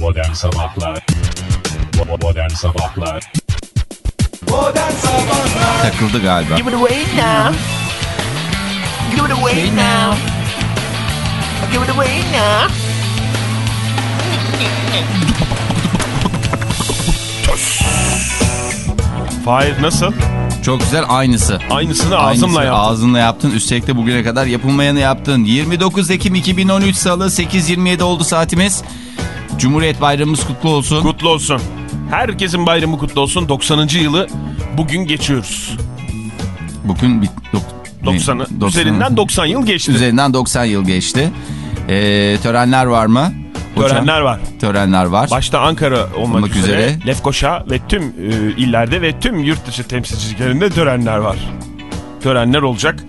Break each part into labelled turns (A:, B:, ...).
A: Modern Sabahlar Modern Sabahlar
B: Modern Sabahlar
C: Takıldı galiba.
D: Give it away now. Give it away now. Give it away now.
E: Fahir nasıl?
C: Çok güzel aynısı.
E: Aynısını
C: Aynısı.
E: ağzımla yaptım.
C: Ağzınla yaptın. Üstelik de bugüne kadar yapılmayanı yaptın. 29 Ekim 2013 Salı 8.27 oldu saatimiz. Cumhuriyet Bayramımız kutlu olsun.
E: Kutlu olsun. Herkesin bayramı kutlu olsun. 90. yılı bugün geçiyoruz.
C: Bugün bir, dok,
E: 90'ı.
C: 90
E: Üzerinden 90 yıl geçti.
C: Üzerinden 90 yıl geçti. Ee, törenler var mı?
E: Törenler var.
C: Törenler var.
E: Başta Ankara olmak,
C: Olmak
E: üzere,
C: üzere.
E: Lefkoşa ve tüm e, illerde ve tüm yurt dışı temsilciliklerinde törenler var. Törenler olacak.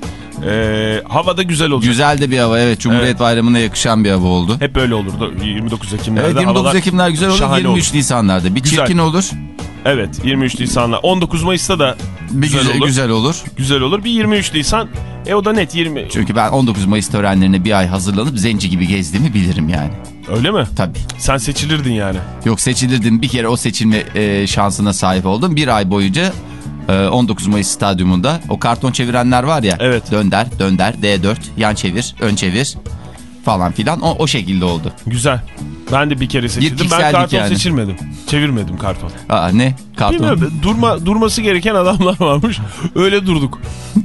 E: E, havada güzel olacak.
C: Güzel de bir hava evet. Cumhuriyet
E: Evet.
C: Bayramı'na yakışan bir hava oldu.
E: Hep böyle olurdu 29 Ekimlerde.
C: Evet 29
E: havalar
C: Ekimler güzel olur.
E: şahane
C: 23
E: olur.
C: Nisanlarda bir
E: Güzel.
C: çirkin olur.
E: Evet 23 Nisan'la 19 Mayıs'ta da
C: Bir
E: güzel,
C: güzel,
E: olur.
C: güzel olur.
E: Güzel olur. Bir 23 Nisan e o da net 20.
C: Çünkü ben 19 Mayıs törenlerine bir ay hazırlanıp zenci gibi gezdiğimi bilirim yani.
E: Öyle mi?
C: Tabii.
E: Sen seçilirdin yani.
C: Yok seçilirdim bir kere o seçilme e, şansına sahip oldum. Bir ay boyunca 19 Mayıs stadyumunda o karton çevirenler var ya.
E: Evet.
C: Dönder, dönder, D4, yan çevir, ön çevir falan filan o, o şekilde oldu.
E: Güzel. Ben de bir kere seçildim. ben karton
C: yani.
E: seçilmedim. Çevirmedim karton.
C: Aa ne? Karton.
E: Bilmiyorum durma, durması gereken adamlar varmış. Öyle durduk.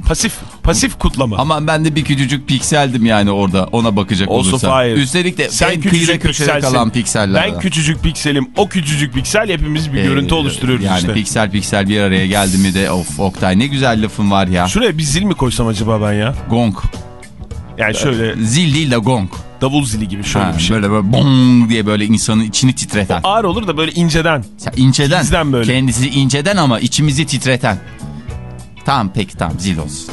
E: Pasif pasif kutlama.
C: Ama ben de bir küçücük pikseldim yani orada ona bakacak
E: Olsun, hayır.
C: Üstelik de
E: Sen
C: en kıyıda köşede kalan pikseller.
E: Ben küçücük pikselim. O küçücük piksel hepimiz bir
C: Ee,
E: görüntü oluşturuyoruz
C: yani
E: işte.
C: piksel piksel bir araya geldi mi de of Oktay ne güzel lafın var ya.
E: Şuraya bir zil mi koysam acaba ben ya?
C: Gong.
E: Yani şöyle
C: Zil değil de gong.
E: davul zili gibi şöyle
C: Ha,
E: bir şey.
C: Böyle böyle bong diye böyle insanın içini titreten.
E: Ağır olur da böyle inceden.
C: Sen inceden.
E: Bizden böyle.
C: Kendisi inceden ama içimizi titreten. Tamam peki tamam zil olsun.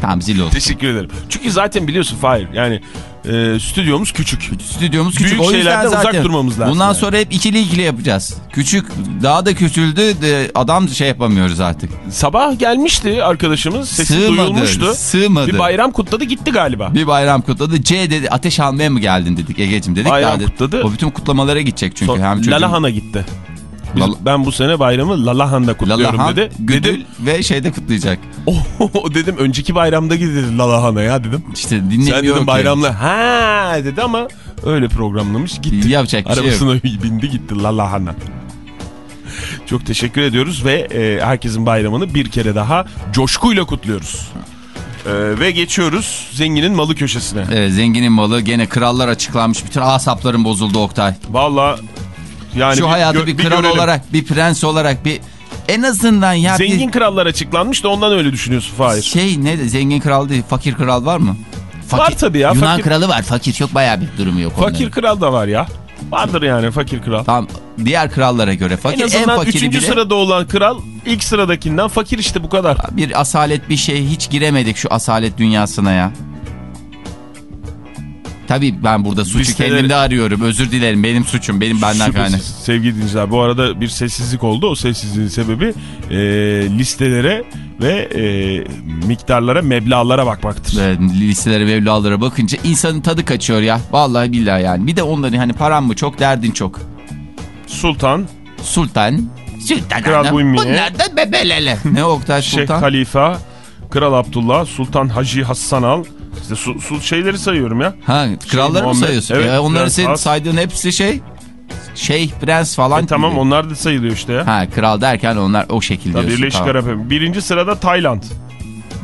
C: tamam zil olsun.
E: Teşekkür ederim. Çünkü zaten biliyorsun Fahir yani e, stüdyomuz küçük.
C: Stüdyomuz küçük.
E: Büyük
C: o
E: şeylerden uzak
C: zaten
E: durmamız lazım
C: Bundan
E: yani.
C: sonra hep ikili ikili yapacağız. Küçük daha da küçüldü. De, adam şey yapamıyoruz artık.
E: Sabah gelmişti arkadaşımız. Sesi
C: Sığmadı,
E: duyulmuştu.
C: sığmadı.
E: Bir bayram kutladı gitti galiba.
C: Bir bayram kutladı. C dedi ateş almaya mı geldin dedik Ege'cim dedik.
E: Bayram
C: dedi-
E: kutladı.
C: O bütün kutlamalara gidecek çünkü.
E: Son-
C: hem çocuğun-
E: Lalahan'a gitti. Biz-
C: Lala-
E: ben bu sene bayramı Lalahan'da kutluyorum
C: Lalahan,
E: dedi.
C: Güdül
E: Dedim,
C: ve şeyde kutlayacak.
E: o dedim önceki bayramda gidelim Lalahan'a ya dedim.
C: İşte
E: Sen
C: dinlemiyor
E: dedim
C: ki.
E: bayramla ha dedi ama öyle programlamış gitti.
C: Yapacak bir şey yok.
E: Arabasına bindi gitti Lalahan'a. Çok teşekkür ediyoruz ve e, herkesin bayramını bir kere daha coşkuyla kutluyoruz. E, ve geçiyoruz zenginin malı köşesine.
C: Evet, zenginin malı gene krallar açıklanmış. Bütün asapların bozuldu Oktay.
E: Valla yani
C: Şu hayatı
E: gö-
C: bir kral
E: görelim.
C: olarak, bir prens olarak bir en azından ya
E: Zengin
C: bir
E: krallar açıklanmış da ondan öyle düşünüyorsun Fahir.
C: şey ne zengin kral değil, fakir kral var mı?
E: Var tabii ya,
C: Yunan
E: fakir-
C: kralı var. Fakir çok bayağı bir durumu yok
E: Fakir
C: onların.
E: kral da var ya. Vardır yani fakir kral.
C: Tamam diğer krallara göre fakir
E: en
C: en,
E: azından
C: fakiri
E: üçüncü
C: bile
E: sırada olan kral ilk sıradakinden fakir işte bu kadar.
C: bir asalet bir şey hiç giremedik şu asalet dünyasına ya. Tabii ben burada suçu
E: Listeleri-
C: kendimde arıyorum. Özür dilerim. Benim suçum. Benim benden kaynak.
E: sevgili dinleyiciler bu arada bir sessizlik oldu. O sessizliğin sebebi e, listelere ve e, miktarlara, meblağlara bakmaktır.
C: Ve listelere mevlalara bakınca insanın tadı kaçıyor ya. Vallahi billahi yani. Bir de onların hani param mı çok derdin çok.
E: Sultan,
C: Sultan. Sultan
E: Kral
C: Hanım.
E: Buymiye.
C: Bunlar da bebelele. ne Oktay
E: Şeyh
C: Sultan?
E: Halifa, Kral Abdullah, Sultan Hacı Hassan Al. İşte su, su- şeyleri sayıyorum ya.
C: Ha kralları mı
E: Muhammed.
C: sayıyorsun?
E: Evet,
C: Ya onları
E: Prens
C: senin saydığın hepsi şey. Şeyh, prens falan.
E: E, tamam
C: gibi.
E: onlar da sayılıyor işte ya.
C: Ha kral derken onlar o şekilde
E: Tabii. Birleşik
C: Tamam.
E: Arap Emirlikleri. Birinci sırada Tayland.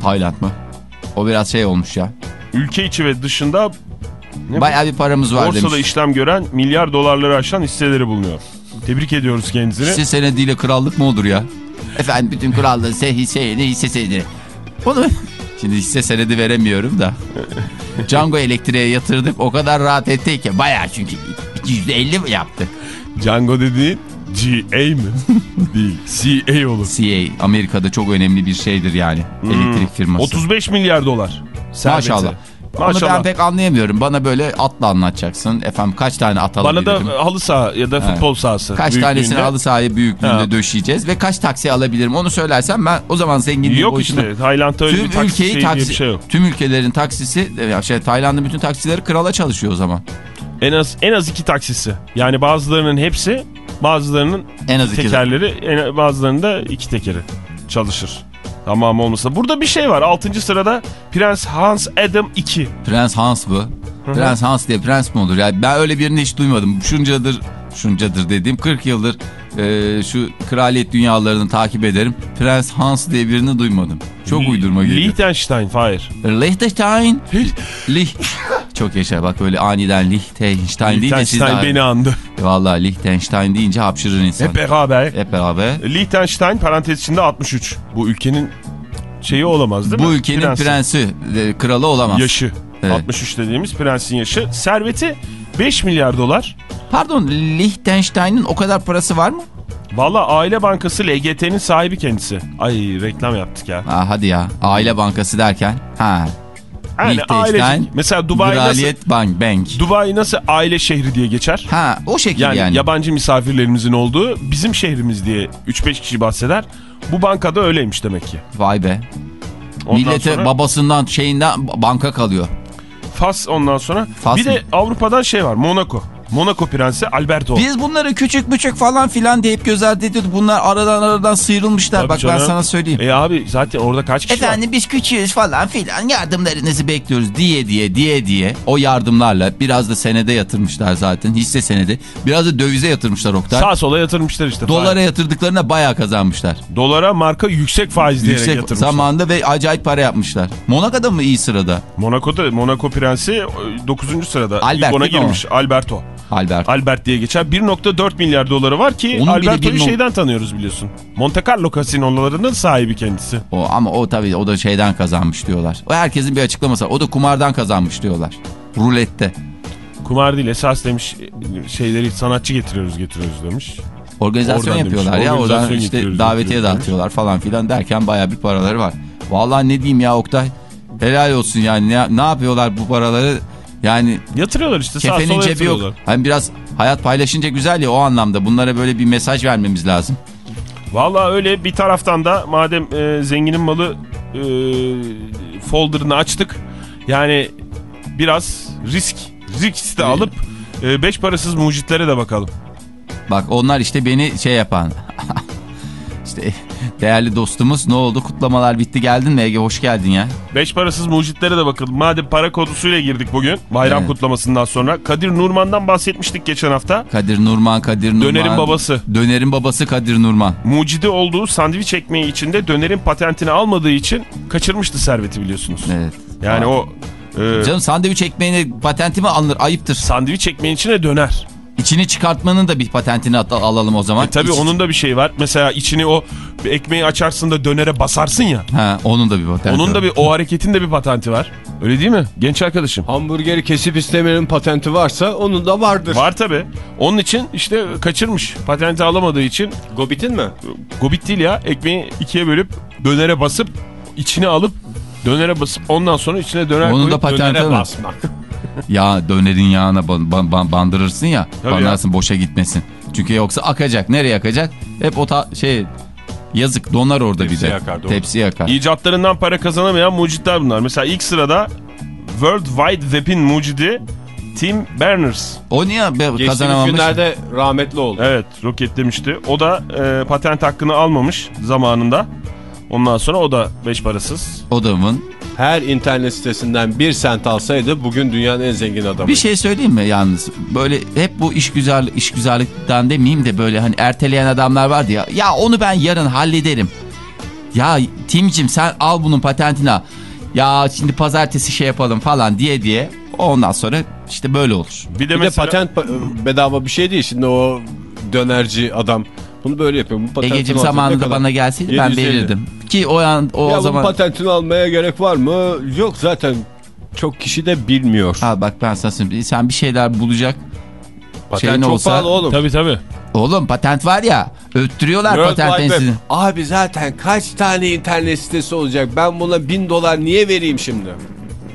C: Tayland mı? O biraz şey olmuş ya.
E: Ülke içi ve dışında ne
C: Bayağı bir paramız var
E: borsada
C: demiş.
E: işlem gören milyar dolarları aşan hisseleri bulunuyor. Tebrik ediyoruz kendisini.
C: Hisse senediyle krallık mı olur ya? Efendim bütün krallığın se hisseyeni hisse senedi. Onu şimdi hisse senedi veremiyorum da. Django elektriğe yatırdık o kadar rahat ettik ki bayağı çünkü %50 yaptık.
E: Django dediğin GA mi? Değil. CA olur.
C: CA Amerika'da çok önemli bir şeydir yani elektrik firması.
E: 35 milyar dolar. Serveti.
C: Maşallah. Onu
E: Maşallah.
C: ben pek anlayamıyorum. Bana böyle atla anlatacaksın. Efendim kaç tane at
E: Bana da
C: alabilirim?
E: halı saha ya da futbol sahası.
C: Kaç tanesini halı sahaya büyüklüğünde
E: Ha.
C: döşeyeceğiz ve kaç taksi alabilirim onu söylersen ben o zaman zenginliğin
E: Yok
C: boyutunu...
E: işte Tayland'da öyle bir
C: Tüm
E: taksi şeyi
C: ülkeyi taksi,
E: bir şey yok.
C: tüm ülkelerin taksisi, şey Tayland'ın bütün taksileri krala çalışıyor o zaman.
E: En az en az iki taksisi. Yani bazılarının hepsi, bazılarının
C: En az iki.
E: tekerleri, en, bazılarının iki tekeri çalışır. Tamam olmasa. Burada bir şey var. 6. sırada Prens Hans Adam 2.
C: Prens Hans bu. Prens Hans diye prens mi olur? Ya ben öyle birini hiç duymadım. Şuncadır, şuncadır dediğim 40 yıldır e, şu kraliyet dünyalarını takip ederim. Prens Hans diye birini duymadım. Çok uydurma geliyor.
E: Liechtenstein, Fahir.
C: Liechtenstein. Lih. Çok yaşa bak böyle aniden Liechtenstein deyince siz.
E: Liechtenstein beni andı.
C: Vallahi Liechtenstein deyince hapşırır insan.
E: Hep beraber.
C: Hep beraber.
E: Liechtenstein parantez içinde 63. Bu ülkenin şeyi olamaz değil mi?
C: Bu ülkenin
E: Prensi.
C: prensi, e, kralı olamaz.
E: Yaşı.
C: Evet.
E: 63 dediğimiz prensin yaşı. Serveti 5 milyar dolar.
C: Pardon Liechtenstein'in o kadar parası var mı?
E: Valla Aile Bankası LGT'nin sahibi kendisi. Ay reklam yaptık ya.
C: Aa, hadi ya aile bankası derken. Ha.
E: Yani
C: Liechtenstein.
E: Mesela Dubai nasıl,
C: Kraliyet Bank. Bank.
E: Dubai nasıl aile şehri diye geçer?
C: Ha o şekil
E: Yani,
C: yani.
E: yabancı misafirlerimizin olduğu bizim şehrimiz diye 3-5 kişi bahseder. Bu bankada öyleymiş demek ki.
C: Vay be.
E: Ondan
C: Millete
E: sonra
C: babasından şeyinden banka kalıyor.
E: Fas ondan sonra.
C: Fas
E: bir
C: mı?
E: de Avrupa'dan şey var Monaco. Monaco prensi Alberto.
C: Biz bunları küçük küçük falan filan hep göz ardı ediyorduk. Bunlar aradan aradan sıyrılmışlar.
E: Tabii
C: Bak ben
E: canım.
C: sana söyleyeyim.
E: E abi zaten orada kaç kişi var?
C: Efendim biz küçüğüz falan filan yardımlarınızı bekliyoruz diye diye diye diye o yardımlarla biraz da senede yatırmışlar zaten hisse senedi biraz da dövize yatırmışlar Oktay.
E: Sağ sola yatırmışlar işte.
C: Dolara yatırdıklarına bayağı kazanmışlar.
E: Dolara marka yüksek faiz diyerek
C: Yüksek
E: yatırmışlar.
C: zamanda ve acayip para yapmışlar. Monaco'da mı iyi sırada?
E: Monaco'da Monaco prensi 9. sırada.
C: Albert
E: İlk ona girmiş. Alberto.
C: Albert.
E: Albert diye geçer. 1.4 milyar doları var ki Alberto'yu
C: bir
E: şeyden tanıyoruz biliyorsun. Monte Carlo kasinolarının sahibi kendisi.
C: O, ama o tabii o da şeyden kazanmış diyorlar. O herkesin bir açıklaması var. O da kumardan kazanmış diyorlar. Rulette.
E: Kumar değil esas demiş şeyleri sanatçı getiriyoruz getiriyoruz demiş.
C: Organizasyon
E: Oradan
C: yapıyorlar
E: demiş.
C: ya. Oradan
E: Organizasyon
C: işte
E: getiriyoruz,
C: davetiye
E: demiş.
C: dağıtıyorlar falan filan derken baya bir paraları var. Vallahi ne diyeyim ya Oktay. Helal olsun yani. Ne, ne yapıyorlar bu paraları? Yani
E: Yatırıyorlar işte sağa sola
C: cebi yok. Hani biraz hayat paylaşınca güzel ya o anlamda. Bunlara böyle bir mesaj vermemiz lazım.
E: Valla öyle bir taraftan da madem e, zenginin malı e, folderını açtık. Yani biraz risk risk de alıp e, beş parasız mucitlere de bakalım.
C: Bak onlar işte beni şey yapan. İşte değerli dostumuz ne oldu? Kutlamalar bitti geldin mi Ege? Hoş geldin ya.
E: Beş parasız mucitlere de bakalım. Madem para kodusuyla girdik bugün bayram
C: Evet.
E: kutlamasından sonra. Kadir Nurman'dan bahsetmiştik geçen hafta.
C: Kadir Nurman, Kadir Nurman.
E: Dönerin babası.
C: Dönerin babası Kadir Nurman.
E: Mucidi olduğu sandviç ekmeği içinde dönerin patentini almadığı için kaçırmıştı serveti biliyorsunuz.
C: Evet.
E: Yani
C: Aa.
E: o e,
C: Canım sandviç ekmeğine patenti mi alınır? Ayıptır.
E: sandviç ekmeğin içine döner.
C: İçini çıkartmanın da bir patentini at- alalım o zaman.
E: E tabii
C: İç-
E: onun da bir şey var. Mesela içini o ekmeği açarsın da dönere basarsın ya.
C: Ha, onun da bir patenti
E: Onun da
C: var.
E: bir o hareketin de bir patenti var. Öyle değil mi? Genç arkadaşım.
B: Hamburgeri kesip istemenin patenti varsa onun da vardır.
E: Var tabii. Onun için işte kaçırmış. Patenti alamadığı için
B: Gobit'in mi?
E: gobit değil ya. Ekmeği ikiye bölüp dönere basıp içine alıp dönere basıp ondan sonra içine döner
C: Onun da
E: koyup
C: patenti
E: dönere
C: var.
E: basmak.
C: Ya dönerin yağına ban- ban- ban- bandırırsın ya.
E: Tabii
C: banlarsın boşa gitmesin. Çünkü yoksa akacak. Nereye akacak? Hep o ta- şey yazık donar orada
B: Tepsi
C: bir de.
B: yakar, doğru.
C: Tepsi yakar.
E: İcatlarından para kazanamayan mucitler bunlar. Mesela ilk sırada World Wide Web'in mucidi Tim Berners.
C: O niye be-
B: Geçtiğimiz
C: kazanamamış?
B: günlerde rahmetli oldu.
E: Evet roketlemişti. O da e, patent hakkını almamış zamanında. Ondan sonra o da beş parasız.
C: Odamın.
B: Her internet sitesinden bir sent alsaydı bugün dünyanın en zengin adamı.
C: Bir şey söyleyeyim mi yalnız? Böyle hep bu iş güzel iş güzellikten demeyeyim de böyle hani erteleyen adamlar vardı ya. Ya onu ben yarın hallederim. Ya Timcim sen al bunun patentini al. Ya şimdi pazartesi şey yapalım falan diye diye. Ondan sonra işte böyle olur.
E: Bir de
B: Bir de
E: mesela
B: patent pa- bedava bir şey değil. Şimdi o dönerci adam bunu böyle yapıyor. Bu patentini
C: Egeciğim
B: alacak ne
C: zamanında
B: kadar?
C: bana gelseydi ben
B: 750.
C: verirdim. Ki o an o
B: ya
C: zaman...
B: bu patentini almaya gerek var mı? Yok zaten çok kişi de bilmiyor.
C: Ha bak ben sana söyleyeyim. Sen bir şeyler bulacak.
B: Patent
C: şeyin
B: çok
C: olsa-
B: pahalı oğlum.
E: Tabii tabii.
C: Oğlum patent var ya. Öttürüyorlar
B: World
C: patent.
B: Abi zaten kaç tane internet sitesi olacak? Ben buna bin dolar niye vereyim şimdi?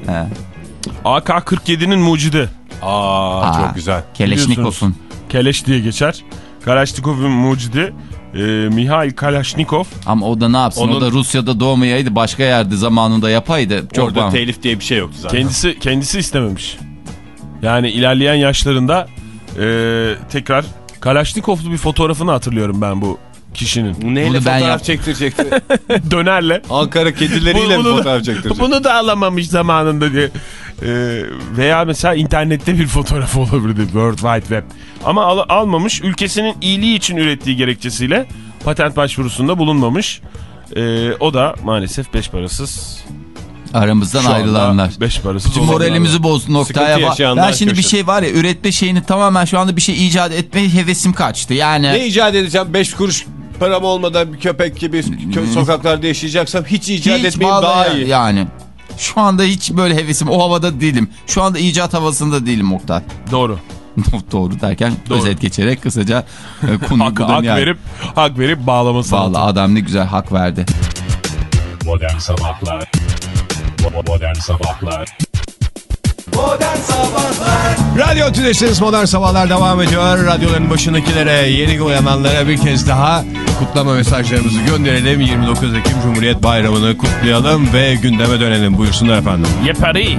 C: He.
E: AK-47'nin mucidi.
B: Aa,
C: Aa,
B: çok güzel.
C: Keleşnikov'un.
E: Keleş diye geçer. Kalashnikov'un mucidi e, Mihail Kalashnikov.
C: Ama o da ne yapsın?
B: Onun-
C: O da Rusya'da doğmayaydı. Başka yerde zamanında yapaydı. Çok
B: Orada
C: bam-
B: telif diye bir şey yoktu zaten.
E: Kendisi kendisi istememiş. Yani ilerleyen yaşlarında e, tekrar Kalaşnikovlu bir fotoğrafını hatırlıyorum ben bu kişinin.
B: Neyle
C: Bunu ben
B: fotoğraf
C: yap-
B: çektirecekti?
E: Dönerle.
B: Ankara kedileriyle mi
E: Bunu-
B: fotoğraf çektirecekti?
E: Bunu da alamamış zamanında diye. Ee, veya mesela internette bir fotoğraf olabilirdi World Wide Web. Ama al- almamış ülkesinin iyiliği için ürettiği gerekçesiyle patent başvurusunda bulunmamış. Ee, o da maalesef beş parasız.
C: Aramızdan
E: Şu
C: ayrılanlar.
E: Beş parasız.
C: Bütün moralimizi bozdu noktaya. Bak. Ben şimdi bir
B: köşede.
C: şey var ya üretme şeyini tamamen şu anda bir şey icat etme hevesim kaçtı. Yani
B: Ne icat edeceğim? 5 kuruş param olmadan bir köpek gibi sokaklarda yaşayacaksam hiç icat
C: hiç
B: etmeyeyim daha
C: ya-
B: iyi.
C: Yani şu anda hiç böyle hevesim o havada değilim. Şu anda icat havasında değilim Oktay.
E: Doğru.
C: Doğru derken
E: Doğru.
C: özet geçerek kısaca e,
E: Hak, hak
C: yani.
E: verip hak verip bağlama sanatı.
C: Vallahi adam ne güzel hak verdi.
A: Modern Sabahlar Bo- Modern Sabahlar
B: Radyo Tülesi'niz Modern Sabahlar devam ediyor. Radyoların başındakilere, yeni uyananlara bir kez daha kutlama mesajlarımızı gönderelim. 29 Ekim Cumhuriyet Bayramı'nı kutlayalım ve gündeme dönelim. Buyursunlar efendim.
E: Yepari.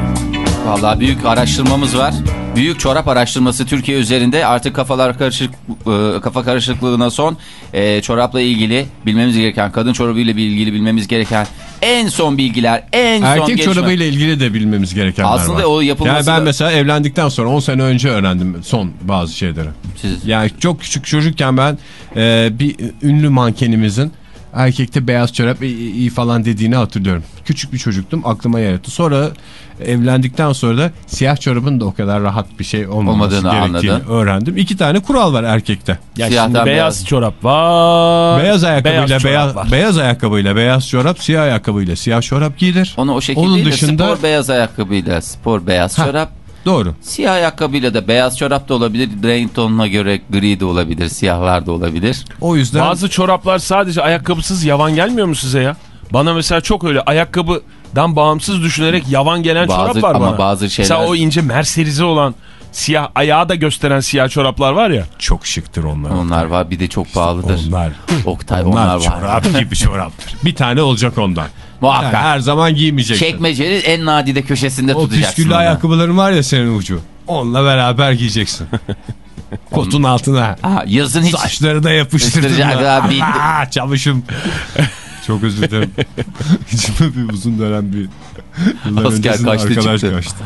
C: Vallahi büyük araştırmamız var. Büyük çorap araştırması Türkiye üzerinde artık kafalar karışık e, kafa karışıklığına son E, çorapla ilgili bilmemiz gereken kadın çorabıyla ilgili bilmemiz gereken en son bilgiler en son
B: Erkek çorabıyla ilgili de bilmemiz gerekenler
C: Aslında
B: var.
C: o yapılması
B: Yani ben
C: da-
B: mesela evlendikten sonra 10 sene önce öğrendim son bazı şeyleri.
C: Siz-
B: Yani çok küçük çocukken ben e, bir ünlü mankenimizin erkekte beyaz çorap iyi, iyi falan dediğini hatırlıyorum. Küçük bir çocuktum aklıma yer etti. Sonra evlendikten sonra da siyah çorabın da o kadar rahat bir şey olmaması
C: Olmadığını
B: gerektiğini
C: anladın.
B: öğrendim. İki tane kural var erkekte.
E: Ya
C: Siyahtan
E: şimdi beyaz,
C: beyaz.
E: çorap var.
B: Beyaz ayakkabıyla
E: çorap
B: beyaz,
E: var.
B: beyaz ayakkabıyla beyaz çorap, siyah ayakkabıyla siyah çorap giyilir.
C: Onu o şekilde
B: Onun
C: değil
B: dışında
C: spor beyaz ayakkabıyla spor beyaz
B: Ha.
C: çorap.
B: Doğru.
C: Siyah ayakkabıyla da beyaz çorap da olabilir. Renk tonuna göre gri de olabilir. Siyahlar da olabilir.
B: O yüzden
E: Bazı çoraplar sadece ayakkabısız yavan gelmiyor mu size ya? Bana mesela çok öyle ayakkabıdan bağımsız düşünerek yavan gelen
C: Bazı-
E: çorap var
C: ama
E: bana.
C: bazı şeyler-
E: Mesela o ince merserize olan siyah ayağı da gösteren siyah çoraplar var ya.
B: çok şıktır onlar.
C: Onlar var bir de çok pahalıdır.
B: Onlar.
C: Oktay
B: Onlar,
C: onlar, var.
B: çorap gibi çoraptır. Bir tane olacak ondan.
C: Muhakkak.
B: Yani her zaman giymeyeceksin.
C: Çekmecenin en nadide köşesinde
B: o
C: tutacaksın.
B: püsküllü
C: onu.
B: ayakkabıların var ya senin ucu. Onunla beraber giyeceksin. Kotun altına.
C: Ha, yazın hiç
B: Saçları da yapıştırdın. Aa, Çavuşum. Çok özür dilerim. İçime bir uzun dönem bir yıllar
C: Asker
B: öncesinde
C: kaçtı
B: arkadaş
C: çıktı.
B: kaçtı.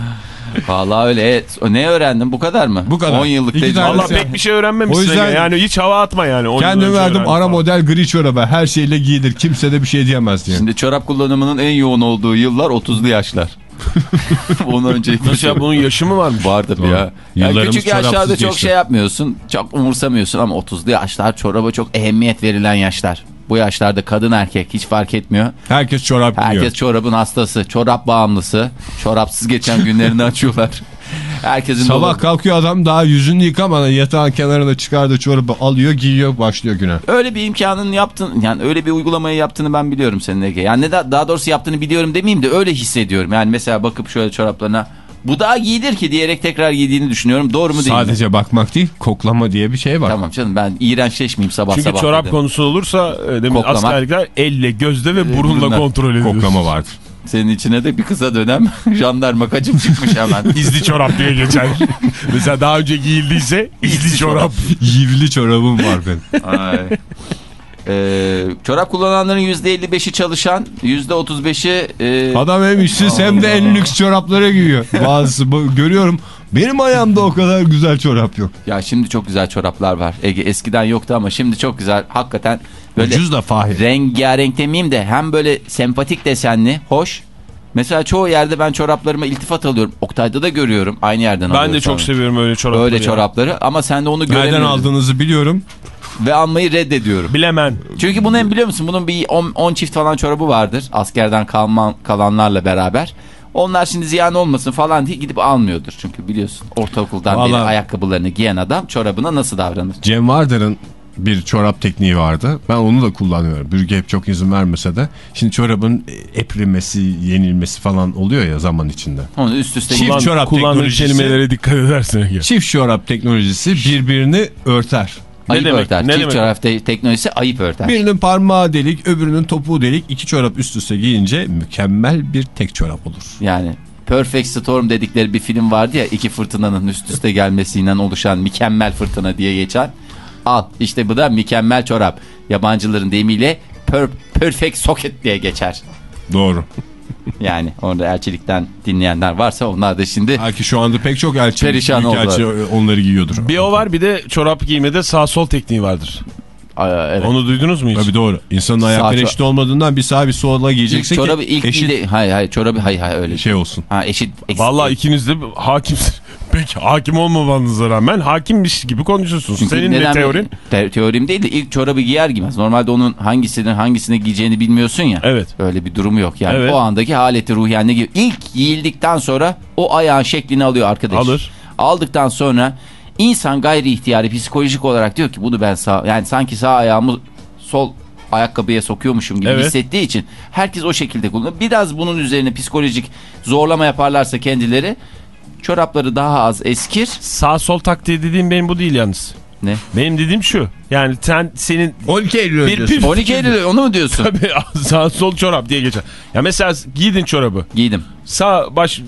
C: Vallahi öyle. Evet. Ne öğrendin? Bu kadar mı?
B: Bu kadar.
C: 10 yıllık tecrübe.
E: Valla pek bir şey öğrenmemişsin.
B: O yüzden-
E: yani hiç hava atma yani. On
B: Kendim
E: yıl önce
B: verdim ara
E: falan.
B: model gri çoraba. Her şeyle giyilir. Kimse de bir şey diyemez diye.
C: Şimdi çorap kullanımının en yoğun olduğu yıllar 30'lu yaşlar. Ondan önce
E: Nasıl ya bunun yaşı mı varmış?
C: Var tabii
B: Doğru.
C: ya. Yani küçük yaşlarda çok
B: geçti.
C: şey yapmıyorsun. Çok umursamıyorsun ama 30'lu yaşlar çoraba çok ehemmiyet verilen yaşlar. Bu yaşlarda kadın erkek hiç fark etmiyor.
B: Herkes çorap giyiyor.
C: Herkes çorabın hastası, çorap bağımlısı. Çorapsız geçen günlerini açıyorlar. Herkesin
B: Sabah
C: dolabı-
B: kalkıyor adam daha yüzünü yıkamadan yatağın kenarına çıkardığı çorabı alıyor giyiyor başlıyor güne.
C: Öyle bir imkanın yaptın yani öyle bir uygulamayı yaptığını ben biliyorum senin Ege. Yani ne da, daha doğrusu yaptığını biliyorum demeyeyim de öyle hissediyorum. Yani mesela bakıp şöyle çoraplarına bu daha giydir ki diyerek tekrar giydiğini düşünüyorum. Doğru mu değil mi?
B: Sadece bakmak değil koklama diye bir şey var.
C: Tamam canım ben iğrençleşmeyeyim sabah
E: Çünkü
C: sabah.
E: çorap
C: dedim.
E: konusu olursa e, demin
C: Koklamak.
E: askerlikler elle, gözde ve burunla
C: burunla.
E: kontrol ediyoruz.
B: Koklama vardır.
C: Senin içine de bir kısa dönem jandarma kaçıp çıkmış hemen.
E: İzli çorap diye geçer. Mesela daha önce giyildiyse izli çorap.
B: Yivli çorabım var benim.
C: Ay. Ee, çorap kullananların %55'i çalışan, %35'i e,
B: Adam hem işsiz hem de en lüks çorapları giyiyor. Bazısı görüyorum. Benim ayağımda o kadar güzel çorap yok.
C: ya şimdi çok güzel çoraplar var. Ege eskiden yoktu ama şimdi çok güzel. Hakikaten böyle
B: Ucuz da Fahir.
C: rengarenk demeyeyim de hem böyle sempatik desenli, hoş. Mesela çoğu yerde ben çoraplarıma iltifat alıyorum. Oktay'da da görüyorum. Aynı yerden
E: Ben de
C: alıyorum
E: çok
C: sonra.
E: seviyorum öyle çorapları.
C: Böyle
E: ya.
C: çorapları ama sen de onu
B: Nereden
C: göremiyorsun.
B: aldığınızı biliyorum.
C: Ve almayı reddediyorum.
E: Bilemem.
C: Çünkü bunu hem biliyor musun? Bunun bir 10 çift falan çorabı vardır. Askerden kalman, kalanlarla beraber. Onlar şimdi ziyan olmasın falan diye gidip almıyordur. Çünkü biliyorsun ortaokuldan beri
B: Vallahi-
C: ayakkabılarını giyen adam çorabına nasıl davranır?
B: Cem Vardar'ın bir çorap tekniği vardı. Ben onu da kullanıyorum. Bürge hep çok izin vermese de. Şimdi çorabın eprimesi, yenilmesi falan oluyor ya zaman içinde.
C: Onu üst üste
B: Çift
E: Kullan-
B: çorap teknolojisi-
E: kelimelere dikkat edersin. Ege.
B: Çift çorap teknolojisi birbirini örter.
C: Ayıp
E: demek?
C: örter.
E: Ne
C: Çift
E: demek?
C: çorap te- teknolojisi ayıp örter.
B: Birinin parmağı delik, öbürünün topuğu delik. İki çorap üst üste giyince mükemmel bir tek çorap olur.
C: Yani Perfect Storm dedikleri bir film vardı ya iki fırtınanın üst üste gelmesiyle oluşan mükemmel fırtına diye geçen. Al işte bu da mükemmel çorap. Yabancıların deyimiyle per, perfect socket diye geçer.
B: Doğru.
C: Yani orada elçilikten dinleyenler varsa onlar da şimdi
B: Belki şu anda pek çok elçi,
C: Perişan
B: büyükelçi onları giyiyordur.
E: Bir o var bir de çorap giymede sağ sol tekniği vardır.
C: Aa, evet.
E: Onu duydunuz mu hiç?
B: Tabii doğru. İnsanın ayakları eşit olmadığından bir sağa bir sola
C: İlk
B: giyeceksin
C: çorabı
B: ki
C: ilk
B: eşit
C: giydi- hayır hayır çorabı hayır hayır öyle.
B: şey olsun.
C: Ha eşit. eksi-
E: Vallahi ikiniz de hakimsiniz. Peki hakim olmamanıza rağmen hakimmiş gibi konuşuyorsunuz.
C: Çünkü
E: Senin ne
C: neden-
E: teorin?
C: Te- teorim değil de ilk çorabı giyer giymez. Normalde onun hangisini hangisine giyeceğini bilmiyorsun ya.
E: Evet.
C: Öyle bir durumu yok yani.
E: Evet.
C: O andaki haleti ruhiyenle gibi. İlk giyildikten sonra o ayağın şeklini alıyor arkadaş.
E: Alır.
C: Aldıktan sonra insan gayri ihtiyari psikolojik olarak diyor ki bunu ben sağ yani sanki sağ ayağımı sol ayakkabıya sokuyormuşum gibi
E: Evet.
C: hissettiği için herkes o şekilde kullanıyor. Biraz bunun üzerine psikolojik zorlama yaparlarsa kendileri çorapları daha az eskir.
E: Sağ sol taktiği dediğim benim bu değil yalnız.
C: Ne?
E: Benim dediğim şu. Yani sen senin
B: 12 Eylül
E: bir, bir
C: 12 Eylül onu mu diyorsun?
E: Tabii sağ sol çorap diye geçer. Ya mesela giydin çorabı.
C: Giydim.
E: Sağ baş